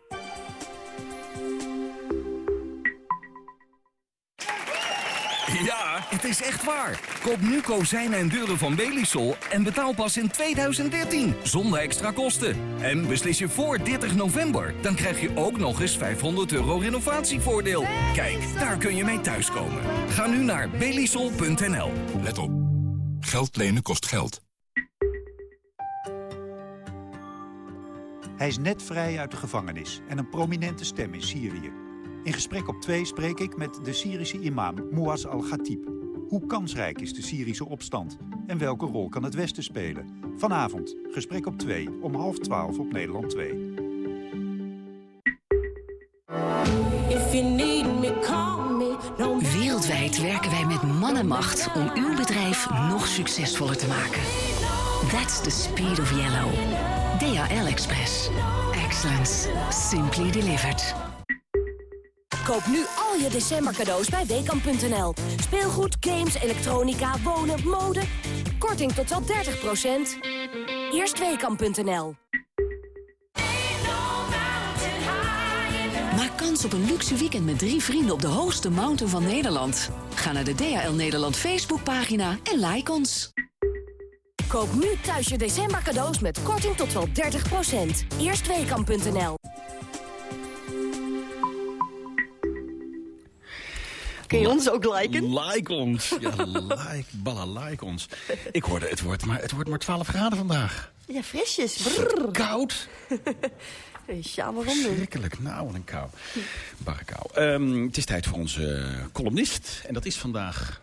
<laughs> Ja, het is echt waar. Koop nu kozijnen en deuren van Belisol en betaal pas in 2013, zonder extra kosten. En beslis je voor 30 november, dan krijg je ook nog eens 500 euro renovatievoordeel. Kijk, daar kun je mee thuiskomen. Ga nu naar belisol.nl. Let op. Geld lenen kost geld. Hij is net vrij uit de gevangenis en een prominente stem in Syrië. In gesprek op 2 spreek ik met de Syrische imam Mouaz al-Khatib. Hoe kansrijk is de Syrische opstand? En welke rol kan het Westen spelen? Vanavond, gesprek op 2, om half 12 op Nederland 2. Wereldwijd werken wij met man en macht om uw bedrijf nog succesvoller te maken. That's the speed of yellow. DHL Express. Excellence. Simply delivered. Koop nu al je december cadeaus bij Weekamp.nl. Speelgoed, games, elektronica, wonen, mode. Korting tot wel 30%. Eerst Weekamp.nl. Maak kans op een luxe weekend met drie vrienden op de hoogste mountain van Nederland. Ga naar de DHL Nederland Facebookpagina en like ons. Koop nu thuis je december cadeaus met korting tot wel 30%. Eerst Kun je ons ook liken? Like ons. Ja, <laughs> like, ballen, like ons. Ik hoorde, het wordt maar, het wordt maar 12 graden vandaag. Ja, frisjes. Brrr. Koud. <laughs> Schrikkelijk. Nou, wat een kou. Barre kou. Ehm, het is tijd voor onze columnist. En dat is vandaag...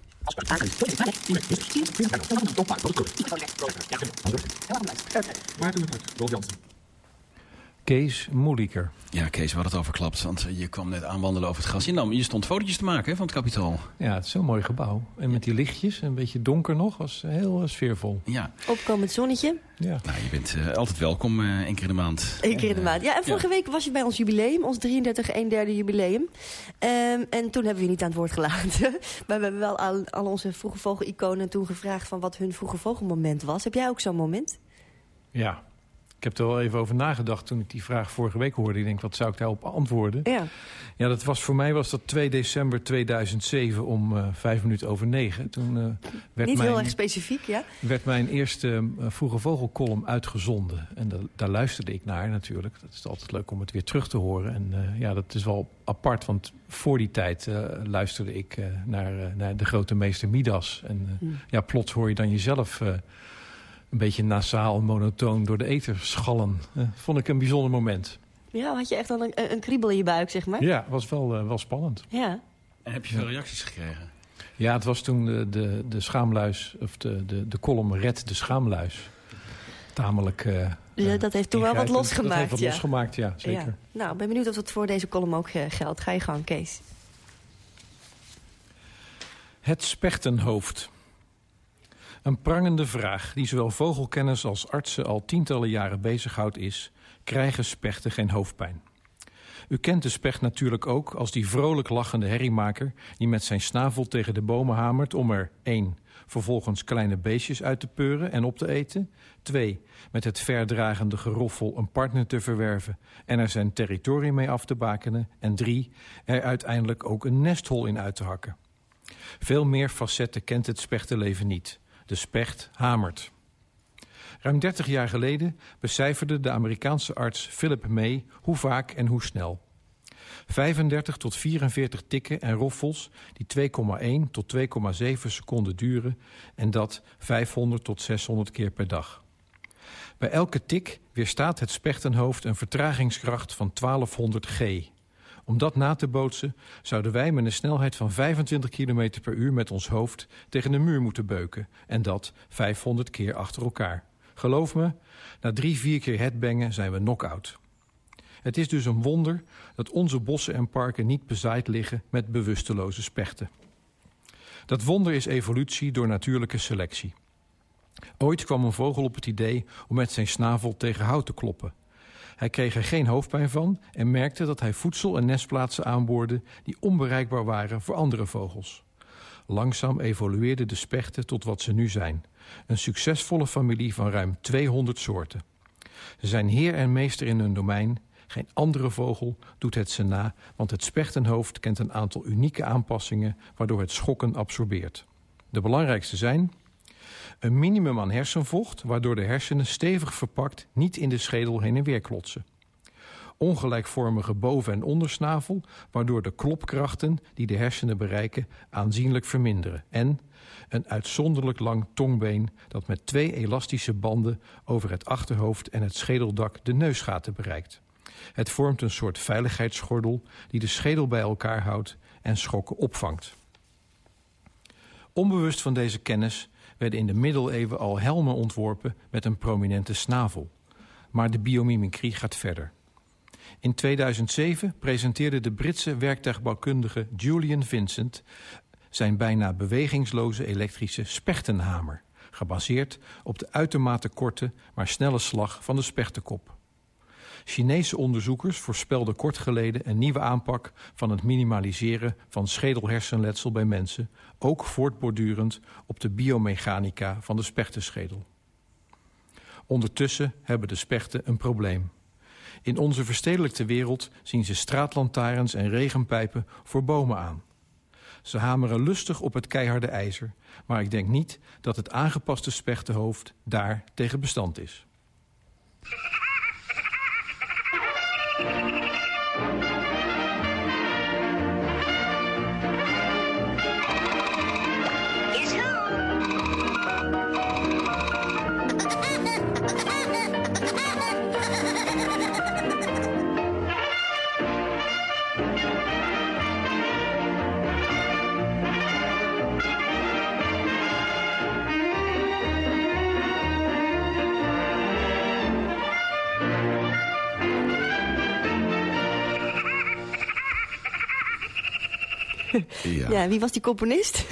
Kees Moeliker. Ja, Kees, we hadden het overklapt, want je kwam net aanwandelen over het gras. Je, nam, je stond fotootjes te maken hè, van het kapitaal. Ja, het is zo'n mooi gebouw. En met die lichtjes, een beetje donker nog, was heel uh, sfeervol. Ja. Opkomend zonnetje. Ja. Nou, je bent uh, altijd welkom, uh, één keer in de maand. Eén keer in de maand. Ja, en vorige ja. week was je bij ons jubileum, ons 33 1 derde jubileum. Um, en toen hebben we je niet aan het woord gelaten. <laughs> maar we hebben wel al, al onze vroege vogel-iconen toen gevraagd van wat hun vroege vogelmoment was. Heb jij ook zo'n moment? Ja, ik heb er wel even over nagedacht toen ik die vraag vorige week hoorde. Ik denk, wat zou ik daarop antwoorden? Ja, ja dat was, voor mij was dat 2 december 2007 om uh, vijf minuten over negen. Toen uh, werd Niet mijn, heel erg specifiek, ja? werd mijn eerste uh, vroege vogelcolumn uitgezonden. En da daar luisterde ik naar natuurlijk. Dat is altijd leuk om het weer terug te horen. En ja, dat is wel apart, want voor die tijd luisterde ik naar, naar de grote meester Midas. En hmm. ja, plots hoor je dan jezelf een beetje nasaal, monotoon door de ether schallen. Uh, vond ik een bijzonder moment. Ja, had je echt dan een, een kriebel in je buik, zeg maar? Ja, was wel, uh, wel spannend. Ja. En heb je veel reacties gekregen? Ja, het was toen de, de, de schaamluis, of de, de, de column Red de Schaamluis. Tamelijk... Uh, ja, dat heeft toen wel wat losgemaakt, Dat heeft wat ja. losgemaakt, ja, zeker. Ja. Nou, ben benieuwd of het voor deze column ook geldt. Ga je gang, Kees. Het spechtenhoofd. Een prangende vraag die zowel vogelkenners als artsen al tientallen jaren bezighoudt is... krijgen spechten geen hoofdpijn? U kent de specht natuurlijk ook als die vrolijk lachende herriemaker... die met zijn snavel tegen de bomen hamert om er 1. vervolgens kleine beestjes uit te peuren en op te eten. 2. Met het verdragende geroffel een partner te verwerven en er zijn territorium mee af te bakenen. En 3. Er uiteindelijk ook een nesthol in uit te hakken. Veel meer facetten kent het spechtenleven niet. De specht hamert. Ruim 30 jaar geleden becijferde de Amerikaanse arts Philip May hoe vaak en hoe snel. 35 tot 44 tikken en roffels die 2,1 tot 2,7 seconden duren en dat 500 tot 600 keer per dag. Bij elke tik weerstaat het spechtenhoofd een vertragingskracht van 1200 G. Om dat na te bootsen zouden wij met een snelheid van 25 km per uur met ons hoofd tegen de muur moeten beuken. En dat 500 keer achter elkaar. Geloof me, na drie, vier keer headbangen zijn we knock-out. Het is dus een wonder dat onze bossen en parken niet bezaaid liggen met bewusteloze spechten. Dat wonder is evolutie door natuurlijke selectie. Ooit kwam een vogel op het idee om met zijn snavel tegen hout te kloppen. Hij kreeg er geen hoofdpijn van en merkte dat hij voedsel en nestplaatsen aanboorde die onbereikbaar waren voor andere vogels. Langzaam evolueerden de spechten tot wat ze nu zijn. Een succesvolle familie van ruim 200 soorten. Ze zijn heer en meester in hun domein. Geen andere vogel doet het ze na, want het spechtenhoofd kent een aantal unieke aanpassingen waardoor het schokken absorbeert. De belangrijkste zijn een minimum aan hersenvocht, waardoor de hersenen stevig verpakt niet in de schedel heen en weer klotsen. Ongelijkvormige boven- en ondersnavel, waardoor de klopkrachten die de hersenen bereiken aanzienlijk verminderen. En een uitzonderlijk lang tongbeen dat met twee elastische banden over het achterhoofd en het schedeldak de neusgaten bereikt. Het vormt een soort veiligheidsgordel die de schedel bij elkaar houdt en schokken opvangt. Onbewust van deze kennis werden in de middeleeuwen al helmen ontworpen met een prominente snavel. Maar de biomimicrie gaat verder. In 2007 presenteerde de Britse werktuigbouwkundige Julian Vincent zijn bijna bewegingsloze elektrische spechtenhamer, gebaseerd op de uitermate korte maar snelle slag van de spechtenkop. Chinese onderzoekers voorspelden kort geleden een nieuwe aanpak van het minimaliseren van schedelhersenletsel bij mensen, ook voortbordurend op de biomechanica van de spechtenschedel. Ondertussen hebben de spechten een probleem. In onze verstedelijkte wereld zien ze straatlantaarns en regenpijpen voor bomen aan. Ze hameren lustig op het keiharde ijzer, maar ik denk niet dat het aangepaste spechtenhoofd daar tegen bestand is. Thank you. Ja. ja, wie was die componist? <laughs>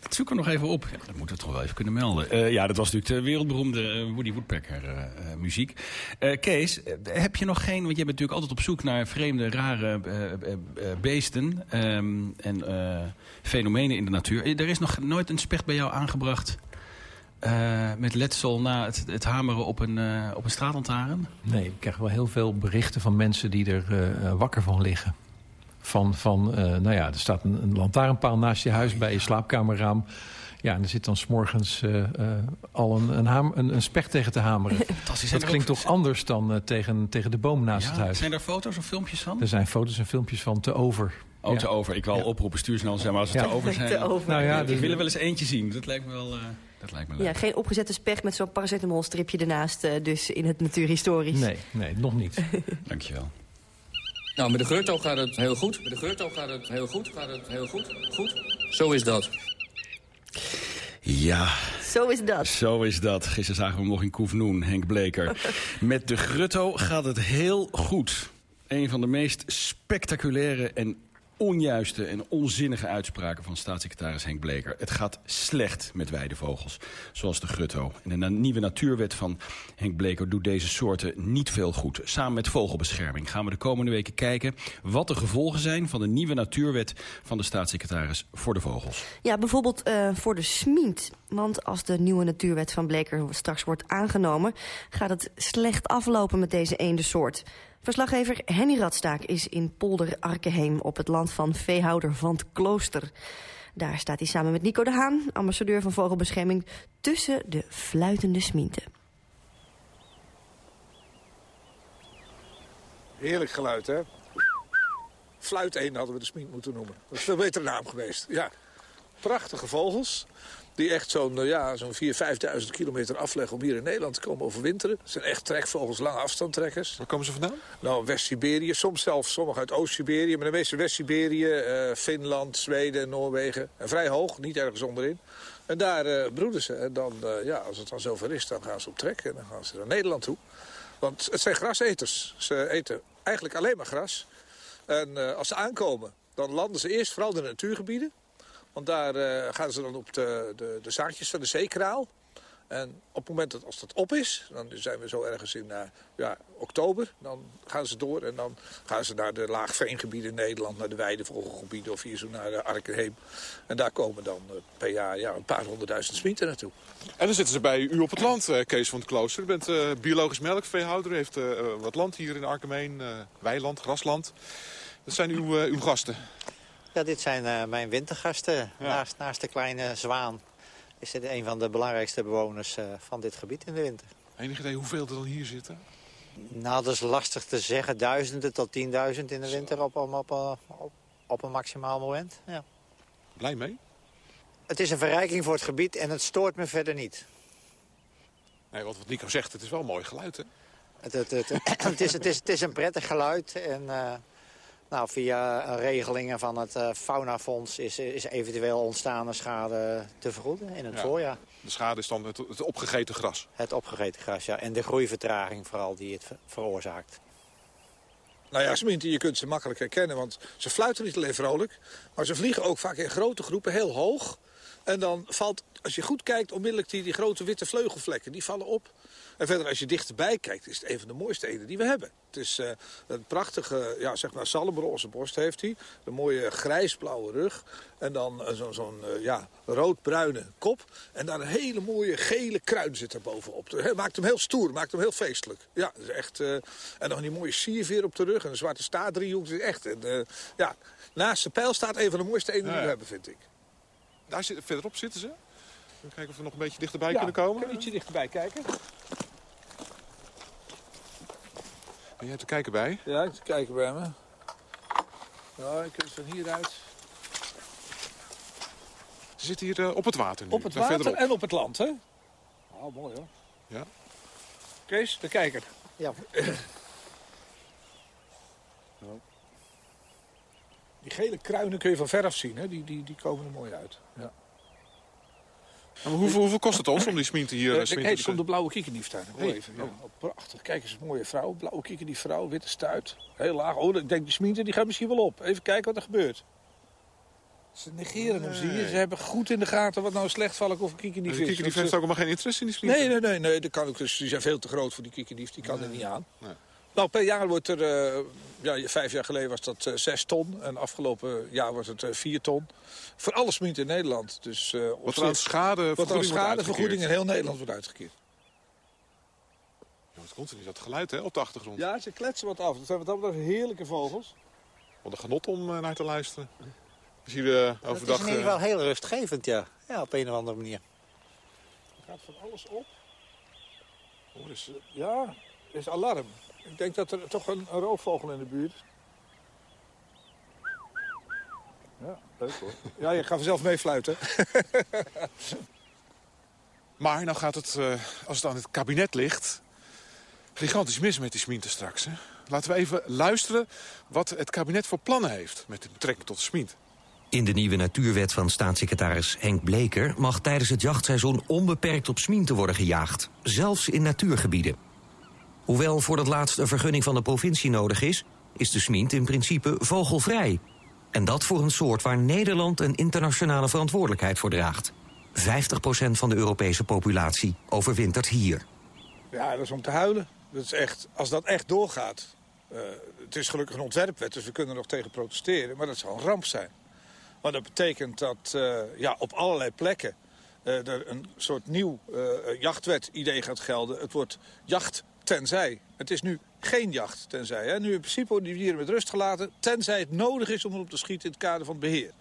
Dat zoeken we nog even op. Ja, dat moeten we toch wel even kunnen melden. Uh, ja, dat was natuurlijk de wereldberoemde uh, Woody Woodpecker uh, muziek. Kees, heb je nog geen... Want je bent natuurlijk altijd op zoek naar vreemde, rare beesten... Um, en fenomenen in de natuur. Er is nog nooit een specht bij jou aangebracht... met letsel na het, het hameren op een, op een straatlantaarn? Nee, ik krijg wel heel veel berichten van mensen die er wakker van liggen van, van uh, nou ja, er staat een, een lantaarnpaal naast je huis bij je slaapkamerraam. Ja, en er zit dan s'morgens uh, uh, al een, een, haam, een, een specht tegen te hameren. <laughs> Dat klinkt toch anders dan uh, tegen, tegen de boom naast ja, het huis. Zijn er foto's of filmpjes van? Er zijn foto's en filmpjes van te over. Oh, ja. te over. Ik wil ja. oproepen, stuur snel zeg maar als het te over zijn. <laughs> te over. Nou ja, dus... Ik wil er wel eens eentje zien. Dat lijkt me wel... Dat lijkt me leuk. Ja, geen opgezette specht met zo'n paracetamolstripje ernaast, dus in het natuurhistorisch. Nee, nee, nog niet. <laughs> Dankjewel. Nou, met de Geurto gaat het heel goed. Met de Geurto gaat het heel goed. Gaat het heel goed. Goed. Zo is dat. Ja. Zo is dat. Zo is dat. Gisteren zagen we hem nog in Koefnoen, Henk Bleker. <laughs> Met de Grutto gaat het heel goed. Een van de meest spectaculaire en onjuiste en onzinnige uitspraken van staatssecretaris Henk Bleker. Het gaat slecht met weidevogels, zoals de grutto. En de nieuwe natuurwet van Henk Bleker doet deze soorten niet veel goed. Samen met vogelbescherming gaan we de komende weken kijken... wat de gevolgen zijn van de nieuwe natuurwet van de staatssecretaris voor de vogels. Ja, bijvoorbeeld uh, voor de smint. Want als de nieuwe natuurwet van Bleker straks wordt aangenomen... gaat het slecht aflopen met deze eendensoort. Verslaggever Henny Radstaak is in Polder Arkenheem... op het land van veehouder Van het Klooster. Daar staat hij samen met Nico de Haan, ambassadeur van Vogelbescherming... tussen de fluitende smienten. Heerlijk geluid, hè? Fluiteen hadden we de smint moeten noemen. Dat is veel betere naam geweest, ja. Prachtige vogels. Die echt zo'n uh, ja, zo'n 4.000, 5.000 kilometer afleggen om hier in Nederland te komen overwinteren. Het zijn echt trekvogels, lange afstandtrekkers. Waar komen ze vandaan? Nou, West-Siberië. Soms zelfs sommige uit Oost-Siberië. Maar de meeste West-Siberië, uh, Finland, Zweden, Noorwegen. En vrij hoog, niet ergens onderin. En daar uh, broeden ze. En dan, ja, als het dan zover is, dan gaan ze op trek. En dan gaan ze naar Nederland toe. Want het zijn graseters. Ze eten eigenlijk alleen maar gras. En als ze aankomen, dan landen ze eerst vooral in de natuurgebieden. Want daar uh, gaan ze dan op de, de, de, zaadjes van de zeekraal. En op het moment dat als dat op is, dan zijn we zo ergens in uh, ja, oktober. Dan gaan ze door en dan gaan ze naar de laagveengebieden in Nederland, naar de weidevogelgebieden of hier zo naar uh, Arkenheem. En daar komen dan uh, per jaar ja, een paar honderdduizend smieten naartoe. En dan zitten ze bij u op het land, Kees van het Klooster. U bent biologisch melkveehouder, heeft wat land hier in Arkenheen, weiland, grasland. Dat zijn uw, uw gasten. Ja, dit zijn uh, mijn wintergasten. Naast, naast de kleine zwaan is dit een van de belangrijkste bewoners uh, van dit gebied in de winter. Enig idee hoeveel er dan hier zitten? Nou, dat is lastig te zeggen. Duizenden tot tienduizend in de winter op, op, op, op, op een maximaal moment. Ja. Blij mee? Het is een verrijking voor het gebied en het stoort me verder niet. Nee, wat, wat Nico zegt, het is wel een mooi geluid, hè? Het, het, het, het, is, het, is, het is een prettig geluid en... Uh, nou, via regelingen van het uh, Faunafonds is, is eventueel ontstaande schade te vergoeden in het ja. voorjaar. De schade is dan het, het, opgegeten gras? Het opgegeten gras, ja. En de groeivertraging vooral die het veroorzaakt. Nou ja, sminten, je kunt ze makkelijk herkennen, want ze fluiten niet alleen vrolijk... maar ze vliegen ook vaak in grote groepen heel hoog. En dan valt, als je goed kijkt, onmiddellijk die, die grote witte vleugelvlekken, die vallen op... En verder, als je dichterbij kijkt, is het een van de mooiste eden die we hebben. Het is uh, een prachtige, ja, zeg maar, zalmroze borst heeft hij. Een mooie grijsblauwe rug. En dan uh, zo'n zo uh, ja, roodbruine kop. En daar een hele mooie gele kruin zit er bovenop. Het maakt hem heel stoer, maakt hem heel feestelijk. Ja, is echt, en dan die mooie sierveer op de rug. En een zwarte staartdriehoek. Het is echt, en, ja, naast de pijl staat een van de mooiste eden die we hebben, vind ik. Daar zit, verderop zitten ze. Even kijken of we nog een beetje dichterbij ja, kunnen komen. Kan ietsje dichterbij kijken. Ben jij te kijken bij? Ja, ik te kijken bij me. Ja, ik het van hieruit. Ze zitten hier uh, op het water nu. Op het water verderop. en op het land, hè? Oh, mooi hoor. Ja. Kees, de kijker. Ja. <coughs> Die gele kruinen kun je van veraf zien, hè? Die, die, die komen er mooi uit. Maar hoeveel, hoeveel kost het ons om die sminten hier uh, uh, Kijk, er komt de blauwe kiekendieftuin. Hey, even. Ja. Oh, prachtig. Kijk eens, een mooie vrouw. Blauwe kiekendiefvrouw, witte stuit. Heel laag. Oh, ik denk die sminten die gaat misschien wel op. Even kijken wat er gebeurt. Ze negeren hem, zie je. Ze hebben goed in de gaten wat nou een slechtvalk of een kiekendief is. De kiekendief heeft ook helemaal geen interesse in die sminten? Nee, nee, nee. nee. Dat kan ook, dus, die zijn veel te groot voor die kiekendief. Die kan nee. er niet aan. Nee. Nou, per jaar wordt er, uh, ja, vijf jaar geleden was dat uh, zes ton. En afgelopen jaar was het uh, vier ton. Voor alle smieten in Nederland. Dus, wat er aan schade wat aan schadevergoeding in heel Nederland wordt uitgekeerd. Ja, wat komt er niet, dat geluid hè, op de achtergrond. Ja, ze kletsen wat af. Dat zijn wat dat betreft heerlijke vogels. Wat een genot om naar te luisteren. Als uh, overdag... Het is in ieder geval heel rustgevend, ja. Ja, op een of andere manier. Er gaat van alles op. Oh, dus, ja, er is alarm. Ik denk dat er toch een, een roofvogel in de buurt is. Ja, leuk hoor. Ja, je gaat vanzelf meefluiten. <laughs> maar nou gaat het, uh, als het aan het kabinet ligt... gigantisch mis met die smienten straks. Hè? Laten we even luisteren wat het kabinet voor plannen heeft... met betrekking tot de smint. In de nieuwe natuurwet van staatssecretaris Henk Bleker... mag tijdens het jachtseizoen onbeperkt op smienten worden gejaagd. Zelfs in natuurgebieden. Hoewel voor dat laatste een vergunning van de provincie nodig is... is de smint in principe vogelvrij. En dat voor een soort waar Nederland een internationale verantwoordelijkheid voor draagt. 50% van de Europese populatie overwintert hier. Ja, dat is om te huilen. Dat is echt, als dat echt doorgaat... Uh, het is gelukkig een ontwerpwet, dus we kunnen er nog tegen protesteren. Maar dat zou een ramp zijn. Want dat betekent dat uh, ja, op allerlei plekken... Uh, er een soort nieuw jachtwet-idee gaat gelden. Het wordt jacht tenzij. Het is nu geen jacht tenzij. Hè. Nu in principe worden die dieren met rust gelaten... tenzij het nodig is om erop te schieten in het kader van het beheer.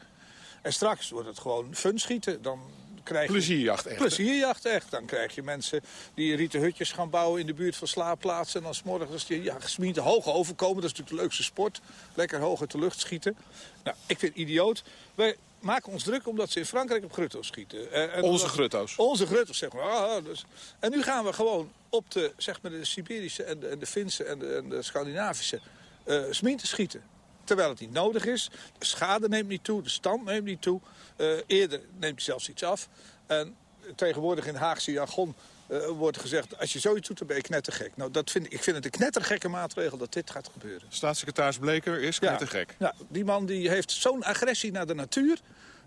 En straks wordt het gewoon fun schieten. Dan krijg je... Plezierjacht echt. Plezierjacht echt. Dan krijg je mensen die rieten hutjes gaan bouwen in de buurt van slaapplaatsen. En dan s'morgens die ja, gesmied hoog overkomen. Dat is natuurlijk de leukste sport. Lekker hoog uit de lucht schieten. Nou, ik vind het idioot. Wij maken ons druk omdat ze in Frankrijk op grutto's schieten. Eh, en onze grutto's? Onze grutto's, zeg maar. Ah, dus. En nu gaan we gewoon op de, zeg maar, de Siberische en de, en de Finse en de, en de Scandinavische uh, smieten schieten. Terwijl het niet nodig is. De schade neemt niet toe, de stand neemt niet toe. Uh, eerder neemt hij zelfs iets af. En tegenwoordig in Haagse jargon uh, wordt gezegd... als je zoiets doet, dan ben je knettergek. Nou, dat vind, ik vind het een knettergekke maatregel dat dit gaat gebeuren. Staatssecretaris Bleker is knettergek. Ja, ja die man die heeft zo'n agressie naar de natuur...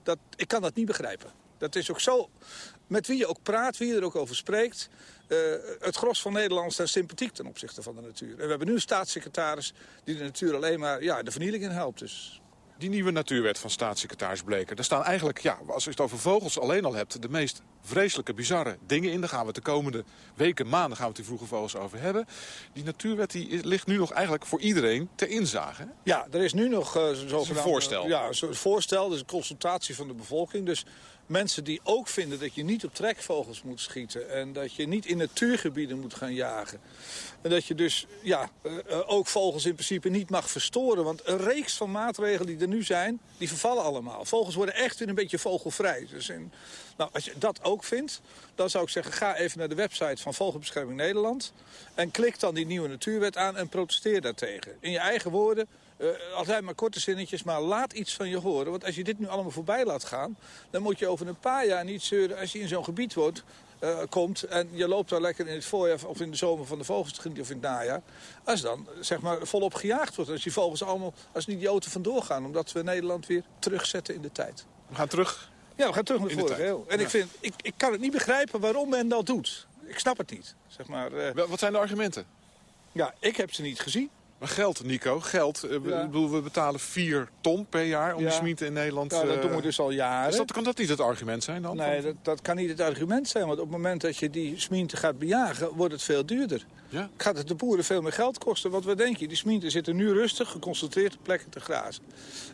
Dat, ik kan dat niet begrijpen. Dat is ook zo... Met wie je ook praat, wie je er ook over spreekt... Uh, het gros van Nederlanders zijn sympathiek ten opzichte van de natuur. En we hebben nu een staatssecretaris die de natuur alleen maar ja, de vernieling in helpt. Dus die nieuwe natuurwet van staatssecretaris Bleker. Daar staan eigenlijk, ja, als je het over vogels alleen al hebt... de meest vreselijke, bizarre dingen in. Daar gaan we de komende weken, maanden gaan we het die vroege vogels over hebben. Die natuurwet die ligt nu nog eigenlijk voor iedereen ter inzage. Ja, er is nu nog uh, een voorstel. Ja, een voorstel, dus een consultatie van de bevolking. Dus mensen die ook vinden dat je niet op trekvogels moet schieten... en dat je niet in natuurgebieden moet gaan jagen. En dat je dus ja, uh, ook vogels in principe niet mag verstoren. Want een reeks van maatregelen die er nu zijn, die vervallen allemaal. Vogels worden echt weer een beetje vogelvrij. Dus in, nou, als je dat ook vindt, dan zou ik zeggen... ga even naar de website van Vogelbescherming Nederland... en klik dan die nieuwe natuurwet aan en protesteer daartegen. In je eigen woorden, uh, altijd maar korte zinnetjes, maar laat iets van je horen. Want als je dit nu allemaal voorbij laat gaan... dan moet je over een paar jaar niet zeuren als je in zo'n gebied wordt... Uh, komt en je loopt daar lekker in het voorjaar of in de zomer van de vogels of in het najaar. Als dan zeg maar volop gejaagd wordt. Als die vogels allemaal als een idioten vandoor gaan. Omdat we Nederland weer terugzetten in de tijd. We gaan terug ja, we gaan terug naar eeuw. En ja. ik, vind, ik, ik kan het niet begrijpen waarom men dat doet. Ik snap het niet. Zeg maar, uh... Wat zijn de argumenten? Ja, ik heb ze niet gezien. Maar geld, Nico, geld. Uh, ja. bedoel, we betalen 4 ton per jaar om ja. de smieten in Nederland... Ja, dat doen we dus al jaren. Is dat, kan dat niet het argument zijn dan? Nee, dat, dat kan niet het argument zijn. Want op het moment dat je die smieten gaat bejagen, wordt het veel duurder. Ja? Gaat het de boeren veel meer geld kosten? Want wat denk je? Die smieten zitten nu rustig, geconcentreerd op plekken te grazen.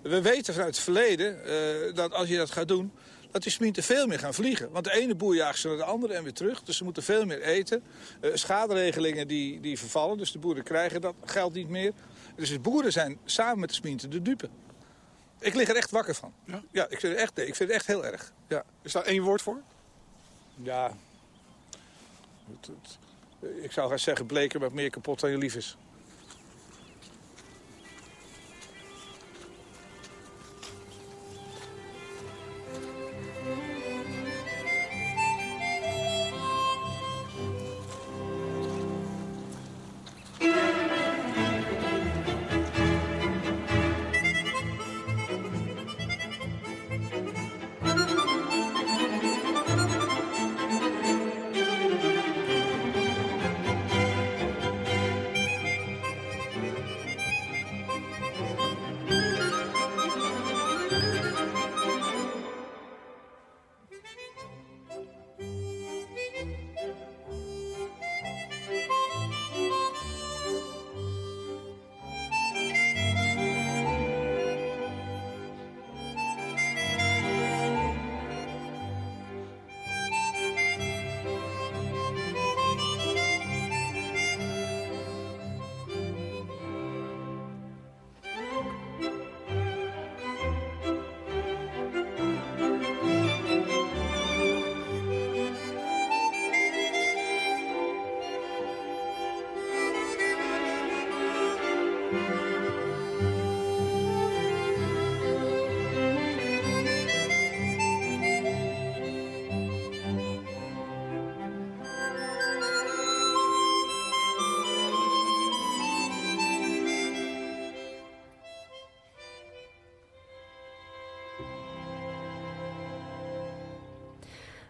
We weten vanuit het verleden uh, dat als je dat gaat doen dat die smieten veel meer gaan vliegen. Want de ene boer jaagt ze naar de andere en weer terug. Dus ze moeten veel meer eten. Uh, schaderegelingen die, die vervallen, dus de boeren krijgen dat geld niet meer. Dus de boeren zijn samen met de smieten de dupe. Ik lig er echt wakker van. Ja? Ja, ik vind het echt, ik vind het echt heel erg. Ja. Is daar één woord voor? Ja. Het, het, ik zou gaan zeggen, bleker met meer kapot dan je lief is.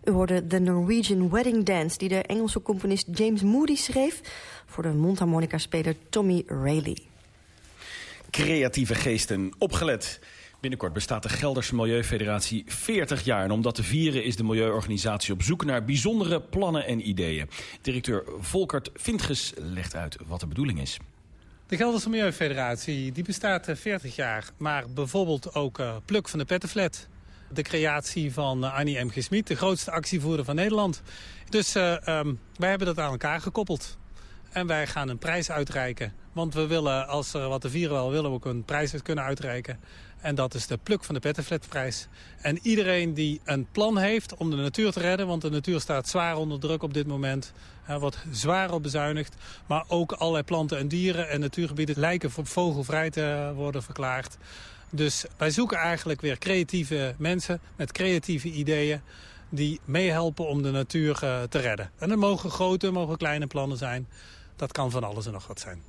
U hoorde The Norwegian Wedding Dance... die de Engelse componist James Moody schreef... voor de mondharmonica-speler Tommy Rayleigh. Creatieve geesten, opgelet. Binnenkort bestaat de Gelderse Milieufederatie 40 jaar. En om dat te vieren is de milieuorganisatie op zoek naar bijzondere plannen en ideeën. Directeur Volkert Vintges legt uit wat de bedoeling is. De Gelderse Milieufederatie die bestaat 40 jaar, maar bijvoorbeeld ook uh, Pluk van de Pettenflat. De creatie van uh, Annie M. Gesmied, de grootste actievoerder van Nederland. Dus uh, um, wij hebben dat aan elkaar gekoppeld. En wij gaan een prijs uitreiken. Want we willen, als er wat te vieren wel, willen we ook een prijs kunnen uitreiken. En dat is de Pluk van de Pettenflatprijs. En iedereen die een plan heeft om de natuur te redden... want de natuur staat zwaar onder druk op dit moment... Er wordt zwaar op bezuinigd. Maar ook allerlei planten en dieren en natuurgebieden lijken vogelvrij te worden verklaard. Dus wij zoeken eigenlijk weer creatieve mensen met creatieve ideeën die meehelpen om de natuur te redden. En dat mogen grote, mogen kleine plannen zijn. Dat kan van alles en nog wat zijn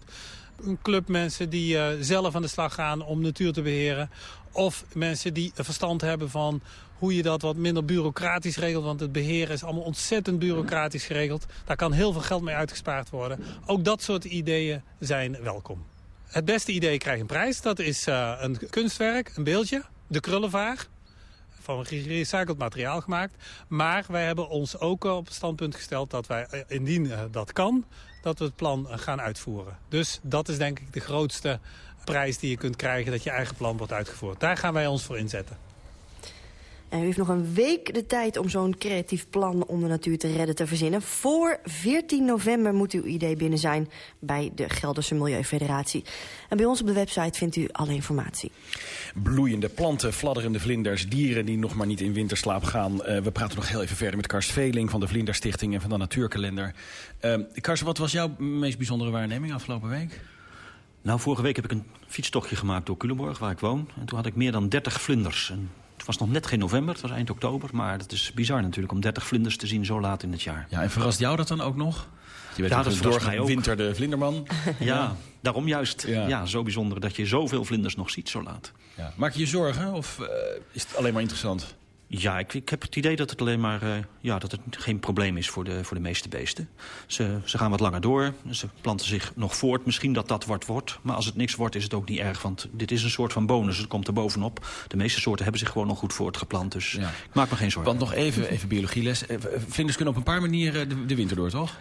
een club mensen die uh, zelf aan de slag gaan om natuur te beheren. Of mensen die verstand hebben van hoe je dat wat minder bureaucratisch regelt. Want het beheren is allemaal ontzettend bureaucratisch geregeld. Daar kan heel veel geld mee uitgespaard worden. Ook dat soort ideeën zijn welkom. Het beste idee krijgt een prijs. Dat is uh, een kunstwerk, een beeldje. De krullenvaar van gerecycled materiaal gemaakt. Maar wij hebben ons ook op het standpunt gesteld dat wij, eh, indien dat kan dat we het plan gaan uitvoeren. Dus dat is denk ik de grootste prijs die je kunt krijgen... dat je eigen plan wordt uitgevoerd. Daar gaan wij ons voor inzetten. En u heeft nog een week de tijd om zo'n creatief plan om de natuur te redden te verzinnen. Voor 14 november moet uw idee binnen zijn bij de Gelderse Milieufederatie. En bij ons op de website vindt u alle informatie. Bloeiende planten, fladderende vlinders, dieren die nog maar niet in winterslaap gaan. Uh, we praten nog heel even verder met Karst Veling van de Vlinderstichting en van de Natuurkalender. Uh, Karst, wat was jouw meest bijzondere waarneming afgelopen week? Nou, vorige week heb ik een fietstochtje gemaakt door Culemborg, waar ik woon. En toen had ik meer dan 30 vlinders. En was nog net geen november, het was eind oktober. Maar het is bizar natuurlijk om 30 vlinders te zien zo laat in het jaar. Ja, en verrast jou dat dan ook nog? Je bent ja, dat doorgaan winter de vlinderman. <laughs> ja, daarom juist. Ja. ja. zo bijzonder dat je zoveel vlinders nog ziet zo laat. Ja. Maak je je zorgen of uh, is het alleen maar interessant? Ja, ik, ik, heb het idee dat het alleen maar uh, ja, dat het geen probleem is voor de, voor de meeste beesten. Ze, ze gaan wat langer door, ze planten zich nog voort. Misschien dat dat wat wordt, maar als het niks wordt is het ook niet erg. Want dit is een soort van bonus, het komt er bovenop. De meeste soorten hebben zich gewoon nog goed voortgeplant. Dus ja. ik maak me geen zorgen. Want nog even, even biologieles. Eh, vlinders kunnen op een paar manieren de, de winter door, toch?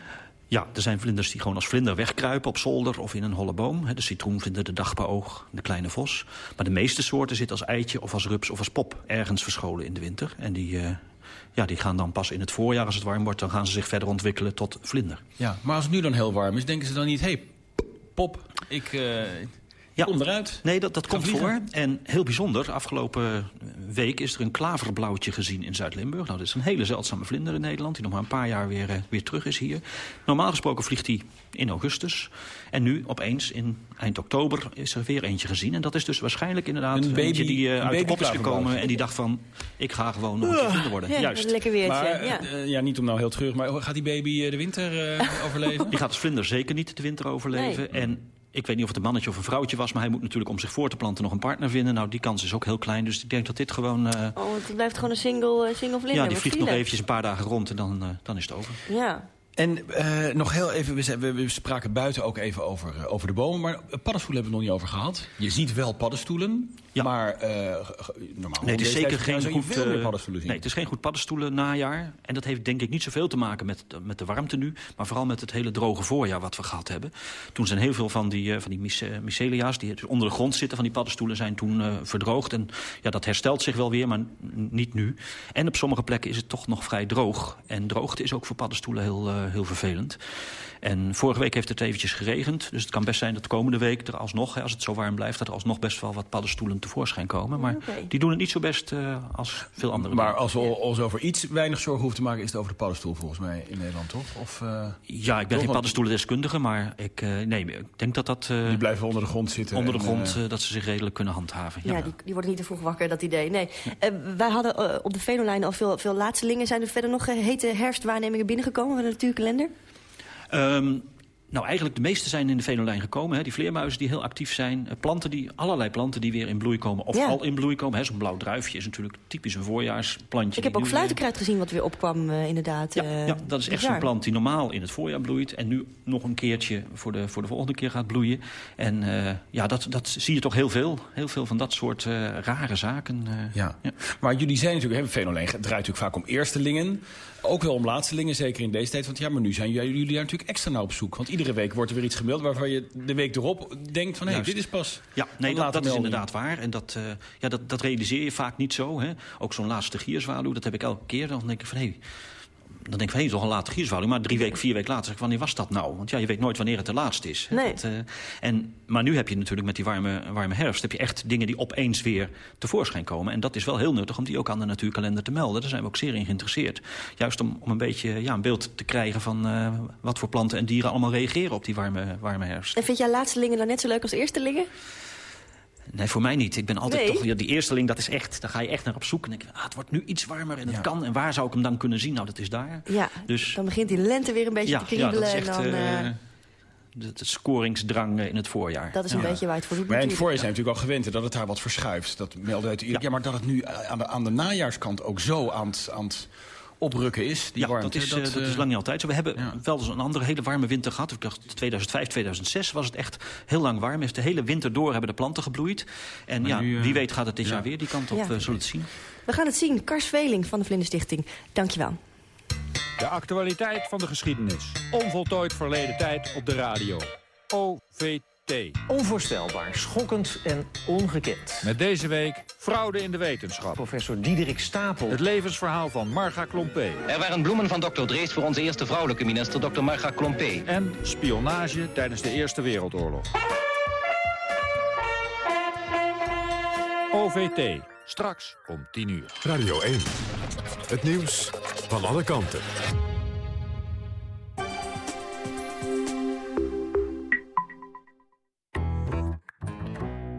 Ja, er zijn vlinders die gewoon als vlinder wegkruipen op zolder of in een holle boom. De citroenvlinder, de dagpaoog, de kleine vos. Maar de meeste soorten zitten als eitje of als rups of als pop ergens verscholen in de winter. En die, uh, ja, die gaan dan pas in het voorjaar, als het warm wordt... dan gaan ze zich verder ontwikkelen tot vlinder. Ja, maar als het nu dan heel warm is, denken ze dan niet... hé, hey, pop, ik, uh, ja. Kom eruit. Nee, dat, dat komt voor. En heel bijzonder, afgelopen week is er een klaverblauwtje gezien in Zuid-Limburg. Nou, dat is een hele zeldzame vlinder in Nederland... die nog maar een paar jaar weer, uh, weer terug is hier. Normaal gesproken vliegt hij in augustus. En nu, opeens, in eind oktober, is er weer eentje gezien. En dat is dus waarschijnlijk inderdaad een baby, eentje die uh, uit de kop is gekomen... en die dacht van, ik ga gewoon nog een vlinder worden. Ja, Juist. Lekker weertje, maar, ja. Uh, ja. niet om nou heel terug, maar gaat die baby de winter <laughs> overleven? Die gaat als vlinder zeker niet de winter overleven. Nee. En ik weet niet of het een mannetje of een vrouwtje was... maar hij moet natuurlijk om zich voor te planten nog een partner vinden. Nou, die kans is ook heel klein, dus ik denk dat dit gewoon... Uh... Oh, het blijft gewoon een single, uh, single vlinder. Ja, die vliegt nog eventjes een paar dagen rond en dan, uh, dan is het over. Ja. En uh, nog heel even, we, we, we, spraken buiten ook even over, uh, over de bomen... maar paddenstoelen hebben we nog niet over gehad. Je ziet wel paddenstoelen, ja. maar uh, normaal... Nee, het is zeker geen goed, paddenstoelen zien. nee, het is geen goed paddenstoelen najaar. En dat heeft denk ik niet zoveel te maken met, met de warmte nu... maar vooral met het hele droge voorjaar wat we gehad hebben. Toen zijn heel veel van die, van die mycelia's die onder de grond zitten... van die paddenstoelen zijn toen verdroogd. En ja, dat herstelt zich wel weer, maar niet nu. En op sommige plekken is het toch nog vrij droog. En droogte is ook voor paddenstoelen heel heel vervelend. En vorige week heeft het eventjes geregend. Dus het kan best zijn dat de komende week er alsnog, als het zo warm blijft... dat er alsnog best wel wat paddenstoelen tevoorschijn komen. Maar okay. die doen het niet zo best uh, als veel andere Maar als we ons over iets weinig zorgen hoeven te maken... is het over de paddenstoel volgens mij in Nederland, toch? Of, uh, ja, ik ben geen paddenstoelendeskundige, maar ik, uh, nee, ik denk dat dat... die blijven onder de grond zitten. Onder de grond, dat ze zich redelijk kunnen handhaven. Ja, ja die, die, worden niet te vroeg wakker, dat idee. Nee. wij hadden op de Venolijn al veel, veel laatste lingen. Zijn er verder nog hete herfstwaarnemingen binnengekomen van de natuurkalender? Um, Nou, eigenlijk de meeste zijn in de venolijn gekomen. Hè. Die vleermuizen die heel actief zijn. Uh, planten die, allerlei planten die weer in bloei komen. Of Ja. al in bloei komen. Zo'n blauw druifje is natuurlijk typisch een voorjaarsplantje. Ik heb ook nu, fluitenkruid gezien wat weer opkwam, eh, inderdaad. Ja, eh, ja, dat is echt zo'n plant die normaal in het voorjaar bloeit... en nu nog een keertje voor de, voor de volgende keer gaat bloeien. En eh, ja, dat, dat zie je toch heel veel. Heel veel van dat soort eh, rare zaken. eh. Ja. Maar jullie zijn natuurlijk, hè, Venoleen draait natuurlijk vaak om eerstelingen. Ook wel om laatstelingen, zeker in deze tijd. Want ja, maar nu zijn jullie daar natuurlijk extra naar op zoek. Want iedere week wordt er weer iets gemeld waarvan je de week erop denkt van... hé, hey, dit is pas Ja, nee, dat, is inderdaad waar. En dat, eh, ja, dat, dat realiseer je vaak niet zo. Hè. Ook zo'n laatste gierzwaluw, dat heb ik elke keer. Dan denk ik van, hé, dan denk ik van, hé, toch een late gierzwaluw. Maar drie weken, vier weken later zeg ik, wanneer was dat nou? Want ja, je weet nooit wanneer het de laatste is. Nee. Dat, eh, en, maar nu heb je natuurlijk met die warme, warme herfst... heb je echt dingen die opeens weer tevoorschijn komen. En dat is wel heel nuttig om die ook aan de natuurkalender te melden. Daar zijn we ook zeer in geïnteresseerd. Juist om, om een beetje ja, een beeld te krijgen van eh, wat voor planten en dieren allemaal reageren op die warme, warme herfst. En vind jij laatstelingen dan net zo leuk als eerstelingen? Nee, voor mij niet. Ik ben altijd Nee? toch... Ja, die eersteling, dat is echt... Daar ga je echt naar op zoek. En denk ah, het wordt nu iets warmer en het kan. En waar zou ik hem dan kunnen zien? Nou, dat is daar. Ja, Dus dan begint die lente weer een beetje ja, te ja, kriebelen. dat is echt en dan, eh, eh, de, de scoringsdrang eh, in het voorjaar. dat is een Ja. beetje waar het voor doet Maar in het natuurlijk. voorjaar zijn we natuurlijk al gewend hè, dat het daar wat verschuift. Dat melden uit ja. maar dat het nu aan de, aan de najaarskant ook zo aan het, aan het oprukken is, die Ja, warmte. dat is, eh, dat is eh, lang niet altijd zo. We hebben wel eens een andere hele warme winter gehad. Ik dacht 2005, 2006 was het echt heel lang warm. Heeft de hele winter door hebben de planten gebloeid. En Maar ja, nu, eh, wie weet gaat het dit ja. jaar weer die kant op. Ja. We zullen het zien. We gaan het zien. Kars Veling van de Vlinderstichting. Dankjewel. De actualiteit van de geschiedenis. Onvoltooid verleden tijd op de radio. OVT. Onvoorstelbaar, schokkend en ongekend. Met deze week fraude in de wetenschap. Professor Diederik Stapel. Het levensverhaal van Marga Klompé. Er waren bloemen van Dr. Drees voor onze eerste vrouwelijke minister, Dr. Marga Klompé. En spionage tijdens de Eerste Wereldoorlog. OVT. Straks om 10 uur. Radio 1. Het nieuws van alle kanten.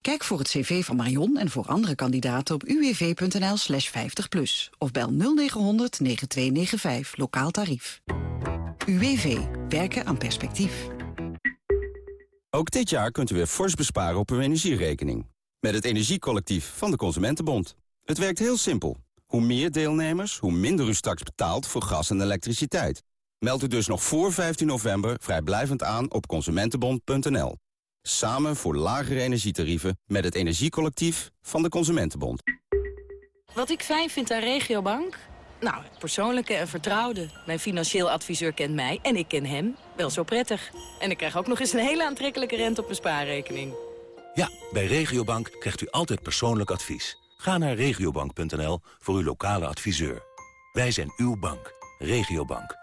Kijk voor het cv van Marion en voor andere kandidaten op uwv.nl slash 50 plus. Of bel 0900 9295, lokaal tarief. UWV, werken aan perspectief. Ook dit jaar kunt u weer fors besparen op uw energierekening. Met het Energiecollectief van de Consumentenbond. Het werkt heel simpel. Hoe meer deelnemers, hoe minder u straks betaalt voor gas en elektriciteit. Meld u dus nog voor 15 november vrijblijvend aan op consumentenbond.nl. Samen voor lagere energietarieven met het Energiecollectief van de Consumentenbond. Wat ik fijn vind aan Regiobank? Nou, het persoonlijke en vertrouwde. Mijn financieel adviseur kent mij en ik ken hem wel zo prettig. En ik krijg ook nog eens een hele aantrekkelijke rente op mijn spaarrekening. Ja, bij Regiobank krijgt u altijd persoonlijk advies. Ga naar regiobank.nl voor uw lokale adviseur. Wij zijn uw bank. Regiobank.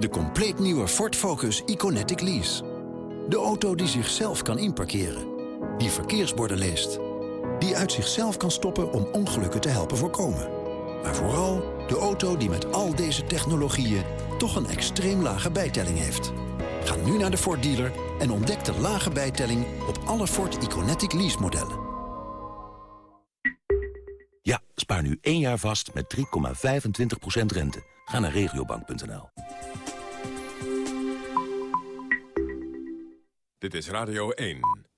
De compleet nieuwe Ford Focus Iconetic Lease. De auto die zichzelf kan inparkeren. Die verkeersborden leest. Die uit zichzelf kan stoppen om ongelukken te helpen voorkomen. Maar vooral de auto die met al deze technologieën... toch een extreem lage bijtelling heeft. Ga nu naar de Ford dealer en ontdek de lage bijtelling... op alle Ford Iconetic Lease modellen. Ja, spaar nu één jaar vast met 3,25% rente. Ga naar regiobank.nl. Dit is Radio 1.